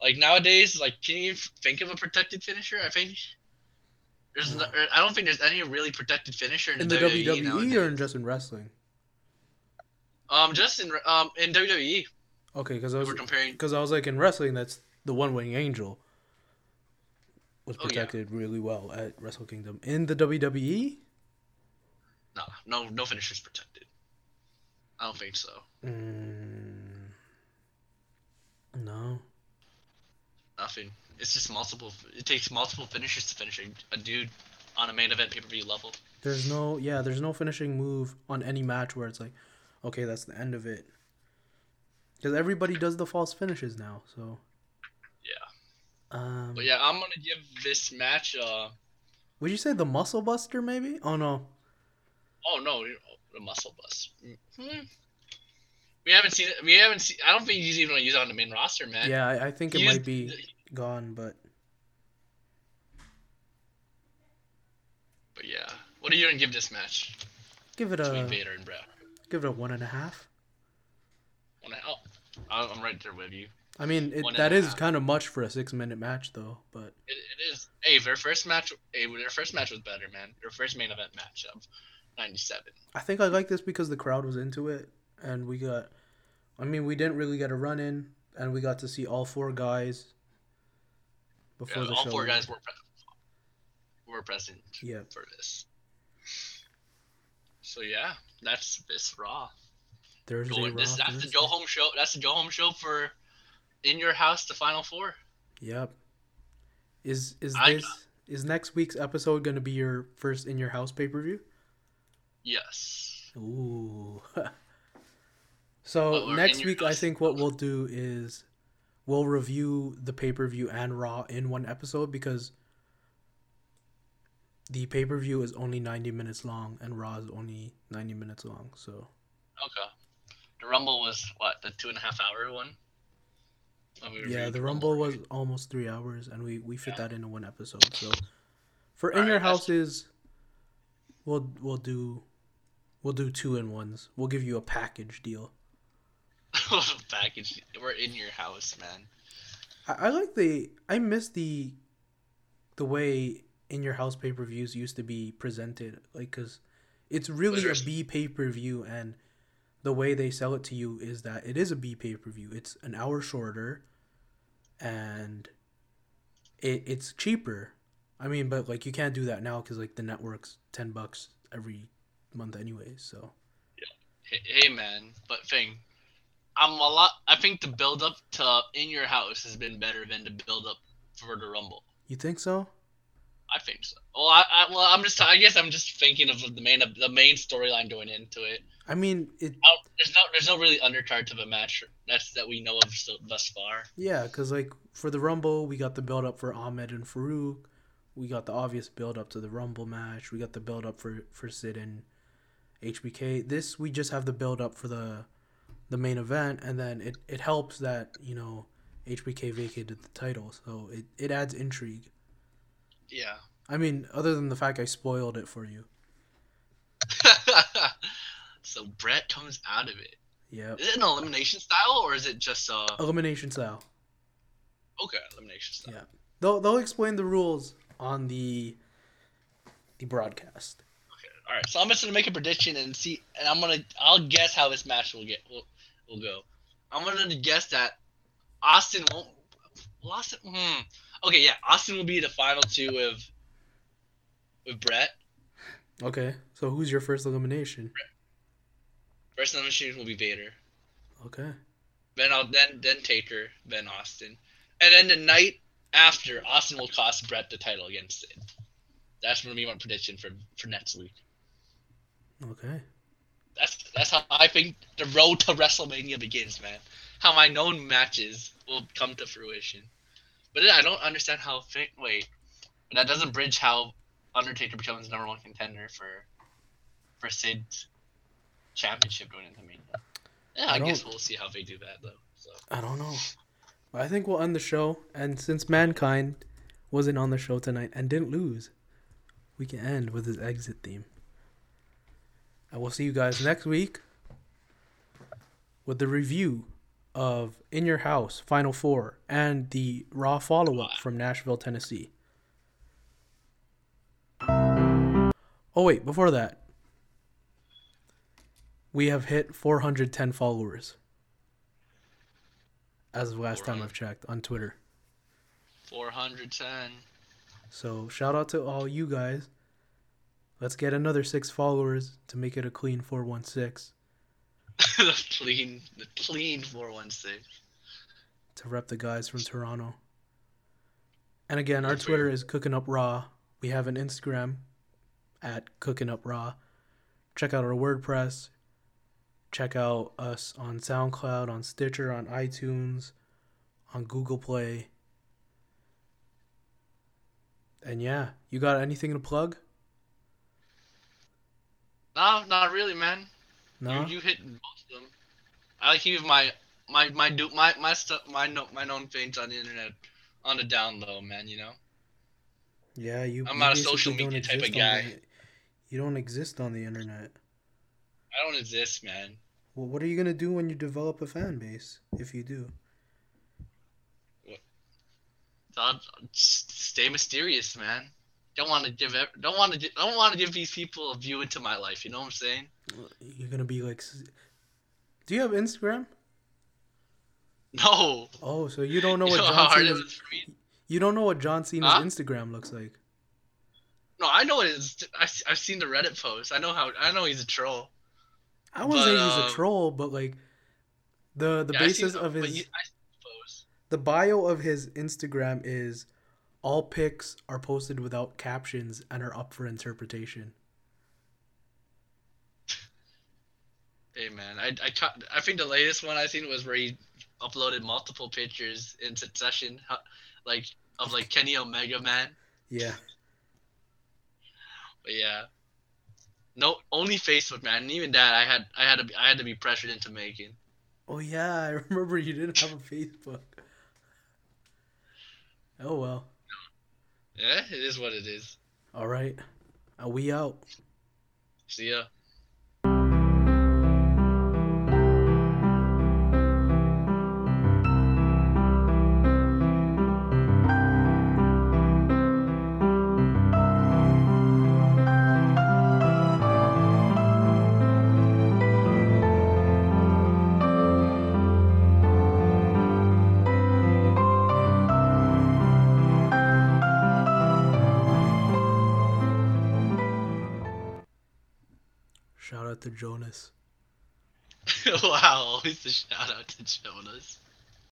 like nowadays, like can you think of a protected finisher? I think there's no, I don't think there's any really protected finisher in, in the WWE, WWE nowadays. or in just in wrestling? um just in um in WWE Okay, because I was we're comparing. because I was like in wrestling, that's the One Wing Angel was Oh, yeah. protected really well at Wrestle Kingdom. In the? WWE, No, no, no finishers protected. I don't think so. mm, no. Nothing. It's just multiple. It takes multiple finishers to finish a, a dude on a main event pay per view level. There's no yeah, there's no finishing move on any match where it's like, okay, that's the end of it. Because everybody does the false finishes now, so. Yeah. Um, But yeah, I'm gonna give this match. Uh, would you say the Muscle Buster maybe? Oh no, oh no, the muscle bus. Hmm. We haven't seen it. We haven't seen. I don't think he's even gonna use it on the main roster, man. yeah, I, I think it He is- might be gone, but But yeah, what are you gonna give this match give it between a Vader and Bret? give it a one and a half. One- Oh, I'm I'm right there with you. I mean, it, and that a is half. kind of much for a six minute match, though. But It, it is. Hey, their first match. Hey, their first match was better, man. Their first main event match of '97. I think I like this because the crowd was into it, and we got. I mean, we didn't really get a run in, and we got to see all four guys. Before Yeah, the all show. four guys were pre- were present Yeah. for this. So yeah, that's this Raw. Thursday Going, Raw. this, that's the Thursday. go home show. That's the go home show for in your house, the final four. Yep. Is is I- this is next week's episode going to be your first in your house pay per view? Yes. Ooh. So next week, I think what we'll do is we'll review the pay per view and Raw in one episode because the pay per view is only ninety minutes long and Raw is only ninety minutes long. So Okay. The Rumble was what the two and a half hour one. We yeah, the Rumble was almost three hours, and we we fit Yeah. that into one episode. So for in Alright, your houses, we'll we'll do we'll do two in ones. We'll give you a package deal. package. We're in your house, man. I, I like the I miss the the way in your house pay per views used to be presented, like because it's really a there's- pay per view, and the way they sell it to you is that it is a B pay per view. It's an hour shorter, and it it's cheaper. I mean, but like you can't do that now because like the network's ten bucks every month anyway. So Hey, hey man, but thing, I'm a lot. I think the build up to in your house has been better than the build up for the Rumble. you think so? I think so. Well, I, I well, I'm just. I guess I'm just thinking of the main the main storyline going into it. I mean, it I there's no there's no really undercard to the match that's that we know of so, thus far. Yeah, because like for the Rumble, we got the build up for Ahmed and Faarooq. We got the obvious build up to the Rumble match. We got the build up for for Sid and HBK. This we just have the build up for the the main event, and then it it helps that you know HBK vacated the title, so it it adds intrigue. Yeah. I mean, other than the fact I spoiled it for you. so Bret comes out of it. Yeah, Is it an elimination style or is it just uh elimination style. okay elimination style? Yeah, they'll they'll explain the rules on the the broadcast. All right, so I'm just gonna make a prediction and see, and I'm gonna I'll guess how this match will get will, will go. I'm gonna guess that Austin won't. Austin? Hmm. Okay, yeah, Austin will be the final two with with Bret. Okay, so who's your first elimination? First elimination will be Vader. Okay. Then I'll then then Taker, then Austin, and then the night after, Austin will cost Bret the title against Sid. That's gonna be my prediction for for next week. Okay. That's that's how I think the road to WrestleMania begins, man. How my known matches will come to fruition. But I don't understand how. Fin- wait, but that doesn't bridge how Undertaker becomes number one contender for for Sid's championship going into Mania. Yeah, I, I guess we'll see how they do that though. So I don't know. But I think we'll end the show. And since Mankind wasn't on the show tonight and didn't lose, we can end with his exit theme. And we'll see you guys next week with the review of In Your House Final Four and the Raw follow up from Nashville, Tennessee. Oh, wait, before that, we have hit 410 followers as of last time I've checked on Twitter. 410. So shout out to all you guys. Let's get another six followers to make it a clean 416 the clean, the clean 416. to rep the guys from Toronto. And again, our Twitter is Cooking Up Raw. We have an Instagram at Cooking Up Raw. Check out our WordPress. Check out us on SoundCloud, on Stitcher, on iTunes, on Google Play. And yeah, you got anything to plug? No, not really, man. No. You, you hit most of them. I like keep my my my do my my stuff my no, my known things on the internet on the down low, man. You know. Yeah, you. I'm you not a social media type of guy. the- you don't exist on the internet. I don't exist, man. Well, what are you gonna do when you develop a fan base? If you do, I'll, stay mysterious, man. Don't want to give don't want to don't want to give these people a view into my life. You know what I'm saying? you're gonna be like. Do you have Instagram? No. Oh, so you don't know You what know John hard it Cena's. was for me? You don't know what John Cena's Huh? Instagram looks like. No, I know it is. I, I've seen the Reddit post. I know how. I know he's a troll. I wouldn't say he's a um, troll, but like the the Yeah, I seen basis of his you- I seen the bio of his Instagram is all pics are posted without captions and are up for interpretation. Hey man, I I I think the latest one I seen was where he uploaded multiple pictures in succession, like of like Kenny Omega man. Yeah. But yeah, no, only Facebook man. And even that, I had I had to be, I had to be pressured into making. Oh yeah, I remember you didn't have a Facebook. Oh well. Yeah, it is what it is. All right. Are we out? See ya. Jonas. wow, always a shout out to Jonas.